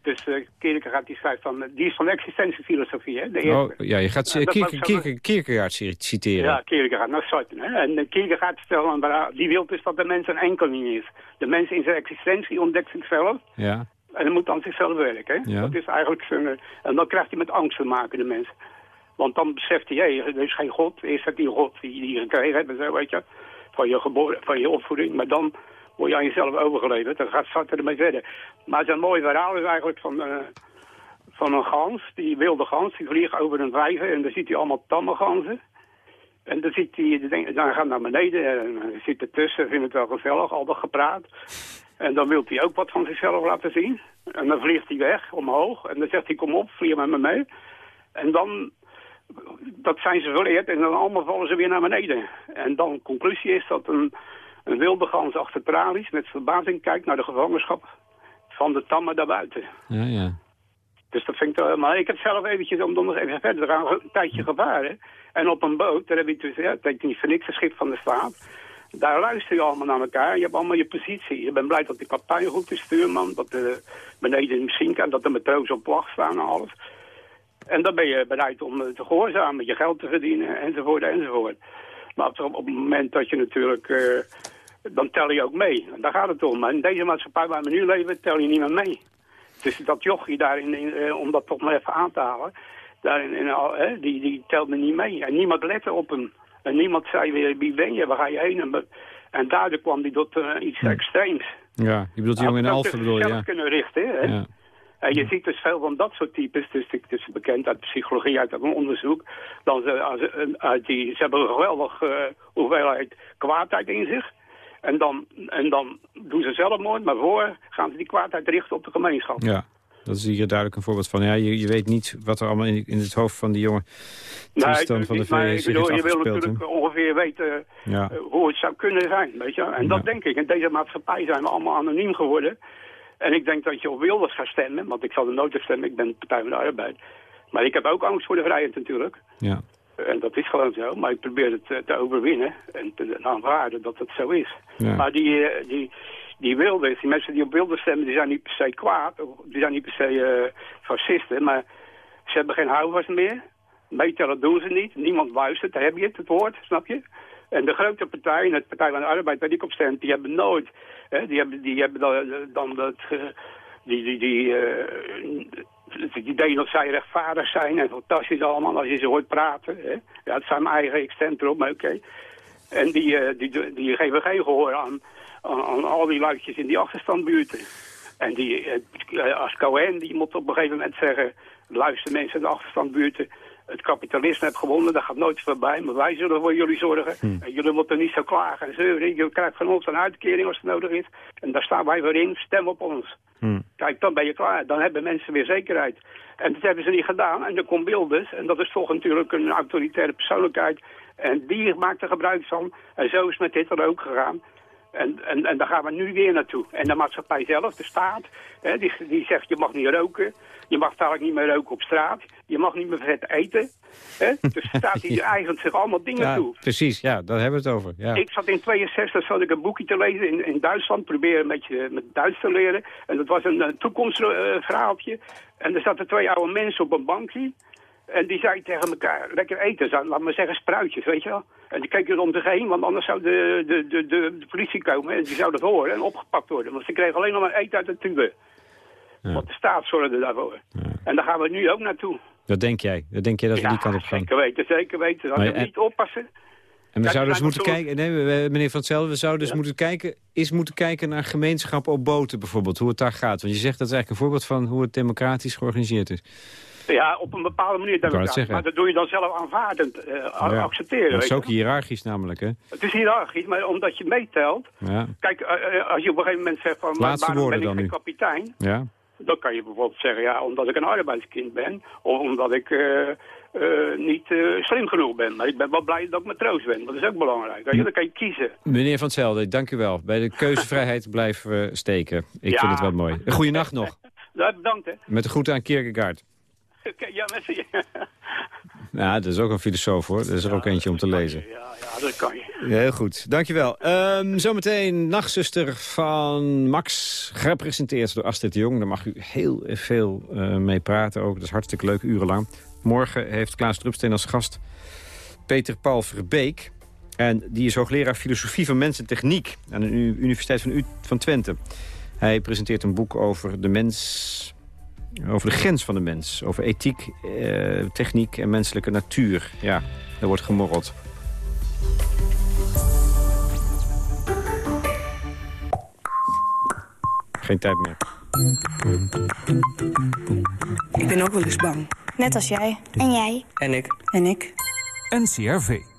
[SPEAKER 11] Dus uh, Kierkegaard die schrijft van, die is van de existentiefilosofie, hè? De eerste.
[SPEAKER 3] Oh, ja, je gaat uh,
[SPEAKER 11] dat
[SPEAKER 3] Kierke, Kierke, Kierkegaard citeren.
[SPEAKER 11] Ja, Kierkegaard, nou Sartre. Hè? En uh, Kierkegaard stelt dan, maar die wil dus dat de mens een enkeling is. De mens in zijn existentie ontdekt zichzelf
[SPEAKER 3] Ja.
[SPEAKER 11] en hij moet aan zichzelf werken. Hè?
[SPEAKER 3] Ja.
[SPEAKER 11] Dat is eigenlijk zijn... eh, en dan krijgt hij met angst te maken, de mens. Want dan beseft hij, hé, er is geen God. Eerst heb je God die, die je gekregen hebt, zo, weet je. Van je, geboren, van je opvoeding. Maar dan word je aan jezelf overgeleverd. Dan gaat Sartre ermee verder. Maar zijn mooie verhaal is eigenlijk van... eh, van een gans, die wilde gans, die vliegt over een vijver en dan ziet hij allemaal tamme ganzen. En dan ziet hij, dan gaat naar beneden en zit ertussen, vindt het wel gezellig, al dat gepraat. En dan wil hij ook wat van zichzelf laten zien. En dan vliegt hij weg, omhoog, en dan zegt hij, kom op, vlieg met me mee. En dan, dat zijn ze vereerd en dan allemaal vallen ze weer naar beneden. En dan, conclusie is dat een, een wilde gans achter tralies met verbazing kijkt naar de gevangenschap van de tammen daarbuiten.
[SPEAKER 3] Ja, ja.
[SPEAKER 11] Dus dat vind ik toch... Maar ik heb zelf eventjes, om dan nog even verder te gaan, een tijdje gevaren. En op een boot, daar heb je dus, ja, niet voor niks een schip van de staat. Daar luister je allemaal naar elkaar. Je hebt allemaal je positie. Je bent blij dat de kapitein goed is, stuurman. Dat de beneden misschien kan, dat de matrozen op wacht staan en alles. En dan ben je bereid om eh, te gehoorzamen, je geld te verdienen, enzovoort, enzovoort. Maar op, op het moment dat je natuurlijk... eh, dan tel je ook mee. Daar gaat het om. Maar in deze maatschappij waar we nu leven, tel je niet meer mee. Dus dat jochie daarin, in, eh, om dat toch maar even aan te halen, daarin, in, hè, die, die telt me niet mee. En niemand lette op hem. En niemand zei weer, wie ben je, waar ga je heen? En, en daardoor kwam hij tot eh, iets extreems.
[SPEAKER 3] Ja, je bedoelt die jongen in Alphen,
[SPEAKER 11] ook
[SPEAKER 3] bedoel je?
[SPEAKER 11] zelf
[SPEAKER 3] Ja.
[SPEAKER 11] kunnen richten, hè?
[SPEAKER 3] Ja.
[SPEAKER 11] En je ziet dus veel van dat soort types, dus het is bekend uit psychologie, uit een onderzoek, dan ze, als, uit die, ze hebben een geweldige hoeveelheid kwaadheid in zich. En dan, en dan doen ze zelfmoord, maar voor gaan ze die kwaadheid richten op de gemeenschap.
[SPEAKER 3] ja, dat is hier duidelijk een voorbeeld van. Ja, je, je weet niet wat er allemaal in, in het hoofd van die jongen
[SPEAKER 11] Nee,
[SPEAKER 3] van de
[SPEAKER 11] maar
[SPEAKER 3] VS
[SPEAKER 11] ik
[SPEAKER 3] zich
[SPEAKER 11] bedoel,
[SPEAKER 3] heeft
[SPEAKER 11] je wil natuurlijk ongeveer weten
[SPEAKER 3] Ja.
[SPEAKER 11] eh, hoe het zou kunnen zijn, weet je. En dat denk ik. In deze maatschappij zijn we allemaal anoniem geworden. En ik denk dat je op Wilders gaat stemmen, want ik zal er nooit op stemmen, ik ben Partij van de Arbeid. Maar ik heb ook angst voor de vrijheid natuurlijk.
[SPEAKER 3] Ja.
[SPEAKER 11] En dat is gewoon zo. Maar ik probeer het eh, te overwinnen en te aanvaarden dat het zo is.
[SPEAKER 3] Ja.
[SPEAKER 11] Maar die, eh, die, die Wilders, die mensen die op Wilders stemmen, die zijn niet per se kwaad. Die zijn niet per se eh, fascisten. Maar ze hebben geen houvast meer. Meetellen doen ze niet. Niemand luistert. Daar heb je het, het woord, snap je? En de grote partijen, de Partij van de Arbeid waar ik op stem, die hebben nooit... Hè, die hebben, die hebben dan, dan dat... die, die, die, het idee dat zij rechtvaardig zijn en fantastisch allemaal als je ze hoort praten. Hè. Ja, het zijn mijn eigen extent erop, maar oké. En die, eh, die, die geven geen gehoor aan, aan, aan al die luidjes in die achterstandbuurten. En die, eh, als Cohen, die moet op een gegeven moment zeggen... luister mensen in de achterstandbuurten... het kapitalisme heeft gewonnen, dat gaat nooit voorbij... maar wij zullen voor jullie zorgen. En jullie moeten niet zo klagen en zeuren. Je krijgt van ons een uitkering als het nodig is. En daar staan wij voor in, stem op ons. Kijk, dan ben je klaar. Dan hebben mensen weer zekerheid. En dat hebben ze niet gedaan. En dan komt Wilders. En dat is toch natuurlijk een autoritaire persoonlijkheid. En die maakt er gebruik van. En zo is met dit er ook gegaan. En, en, en daar gaan we nu weer naartoe. En de maatschappij zelf, de staat, hè, die, die zegt je mag niet roken. Je mag dadelijk niet meer roken op straat. Je mag niet meer vet eten. Hè? Dus de staat die eigent zich allemaal dingen
[SPEAKER 3] Ja,
[SPEAKER 11] toe.
[SPEAKER 3] precies, ja, daar hebben we het over. Ja.
[SPEAKER 11] Ik zat in 62, zat ik een boekje te lezen in, in Duitsland. Proberen een beetje met Duits te leren. En dat was een, toekomstverhaaltje. en er zaten twee oude mensen op een bankje. En die zeiden tegen elkaar, lekker eten. Laat maar zeggen spruitjes, weet je wel. En die keken er om zich heen, want anders zou de, de, de, de, de politie komen. En die zou dat horen en opgepakt worden. Want ze kregen alleen nog maar eten uit de tube. Want de staat zorgde daarvoor. En daar gaan we nu ook naartoe.
[SPEAKER 3] Dat denk jij. Dat denk jij dat we die kant op gaan.
[SPEAKER 11] Zeker weten, zeker weten. Als we
[SPEAKER 3] en-
[SPEAKER 11] niet oppassen...
[SPEAKER 3] En we zouden dus moeten kijken, nee, meneer Van Hetzelfde, we zouden dus moeten kijken, eens moeten kijken naar gemeenschappen op boten bijvoorbeeld, hoe het daar gaat. Want je zegt dat is eigenlijk een voorbeeld van hoe het democratisch georganiseerd is.
[SPEAKER 11] Ja, op een bepaalde manier.
[SPEAKER 3] het
[SPEAKER 11] democratisch.
[SPEAKER 3] zeggen.
[SPEAKER 11] Maar dat doe je dan zelf aanvaardend a-
[SPEAKER 3] Ja.
[SPEAKER 11] accepteren.
[SPEAKER 3] Dat is ook hiërarchisch namelijk, hè?
[SPEAKER 11] Het is hiërarchisch, maar omdat je meetelt...
[SPEAKER 3] Ja,
[SPEAKER 11] Kijk, eh, eh, als je op een gegeven moment zegt van...
[SPEAKER 3] Laatste
[SPEAKER 11] waarom ben ik
[SPEAKER 3] dan
[SPEAKER 11] geen
[SPEAKER 3] nu.
[SPEAKER 11] kapitein?
[SPEAKER 3] ja.
[SPEAKER 11] Dan kan je bijvoorbeeld zeggen, ja, omdat ik een arbeidskind ben. Of omdat ik niet slim genoeg ben. Maar ik ben wel blij dat ik matroos ben. Dat is ook belangrijk. weet je. Dan kan je kiezen.
[SPEAKER 3] Meneer Van Hetzelfde, dank u wel. Bij de keuzevrijheid blijven we steken. Ik
[SPEAKER 11] Ja.
[SPEAKER 3] vind het wel mooi. Goeienacht nog.
[SPEAKER 11] Ja, bedankt, hè.
[SPEAKER 3] Met de groeten aan Kierkegaard.
[SPEAKER 11] Ja, mensen.
[SPEAKER 3] Ja, dat is ook een filosoof hoor. Dat is er ook eentje om te lezen.
[SPEAKER 11] Ja, ja, dat kan je.
[SPEAKER 3] Ja, heel goed, dankjewel. Ehm zometeen Nachtzuster van Max, gepresenteerd door Astrid de Jong. Daar mag u heel veel eh, mee praten ook. Dat is hartstikke leuk, urenlang. Morgen heeft Klaas Drupsteen als gast Peter Paul Verbeek. En die is hoogleraar filosofie van mens en techniek aan de Universiteit van, U van Twente. Hij presenteert een boek over de mens, over de grens van de mens. Over ethiek, eh, techniek en menselijke natuur. Ja, daar wordt gemorreld. Geen tijd meer.
[SPEAKER 12] Ik ben ook wel eens bang.
[SPEAKER 13] Net als jij. En jij.
[SPEAKER 12] En ik.
[SPEAKER 13] En ik.
[SPEAKER 14] NCRV.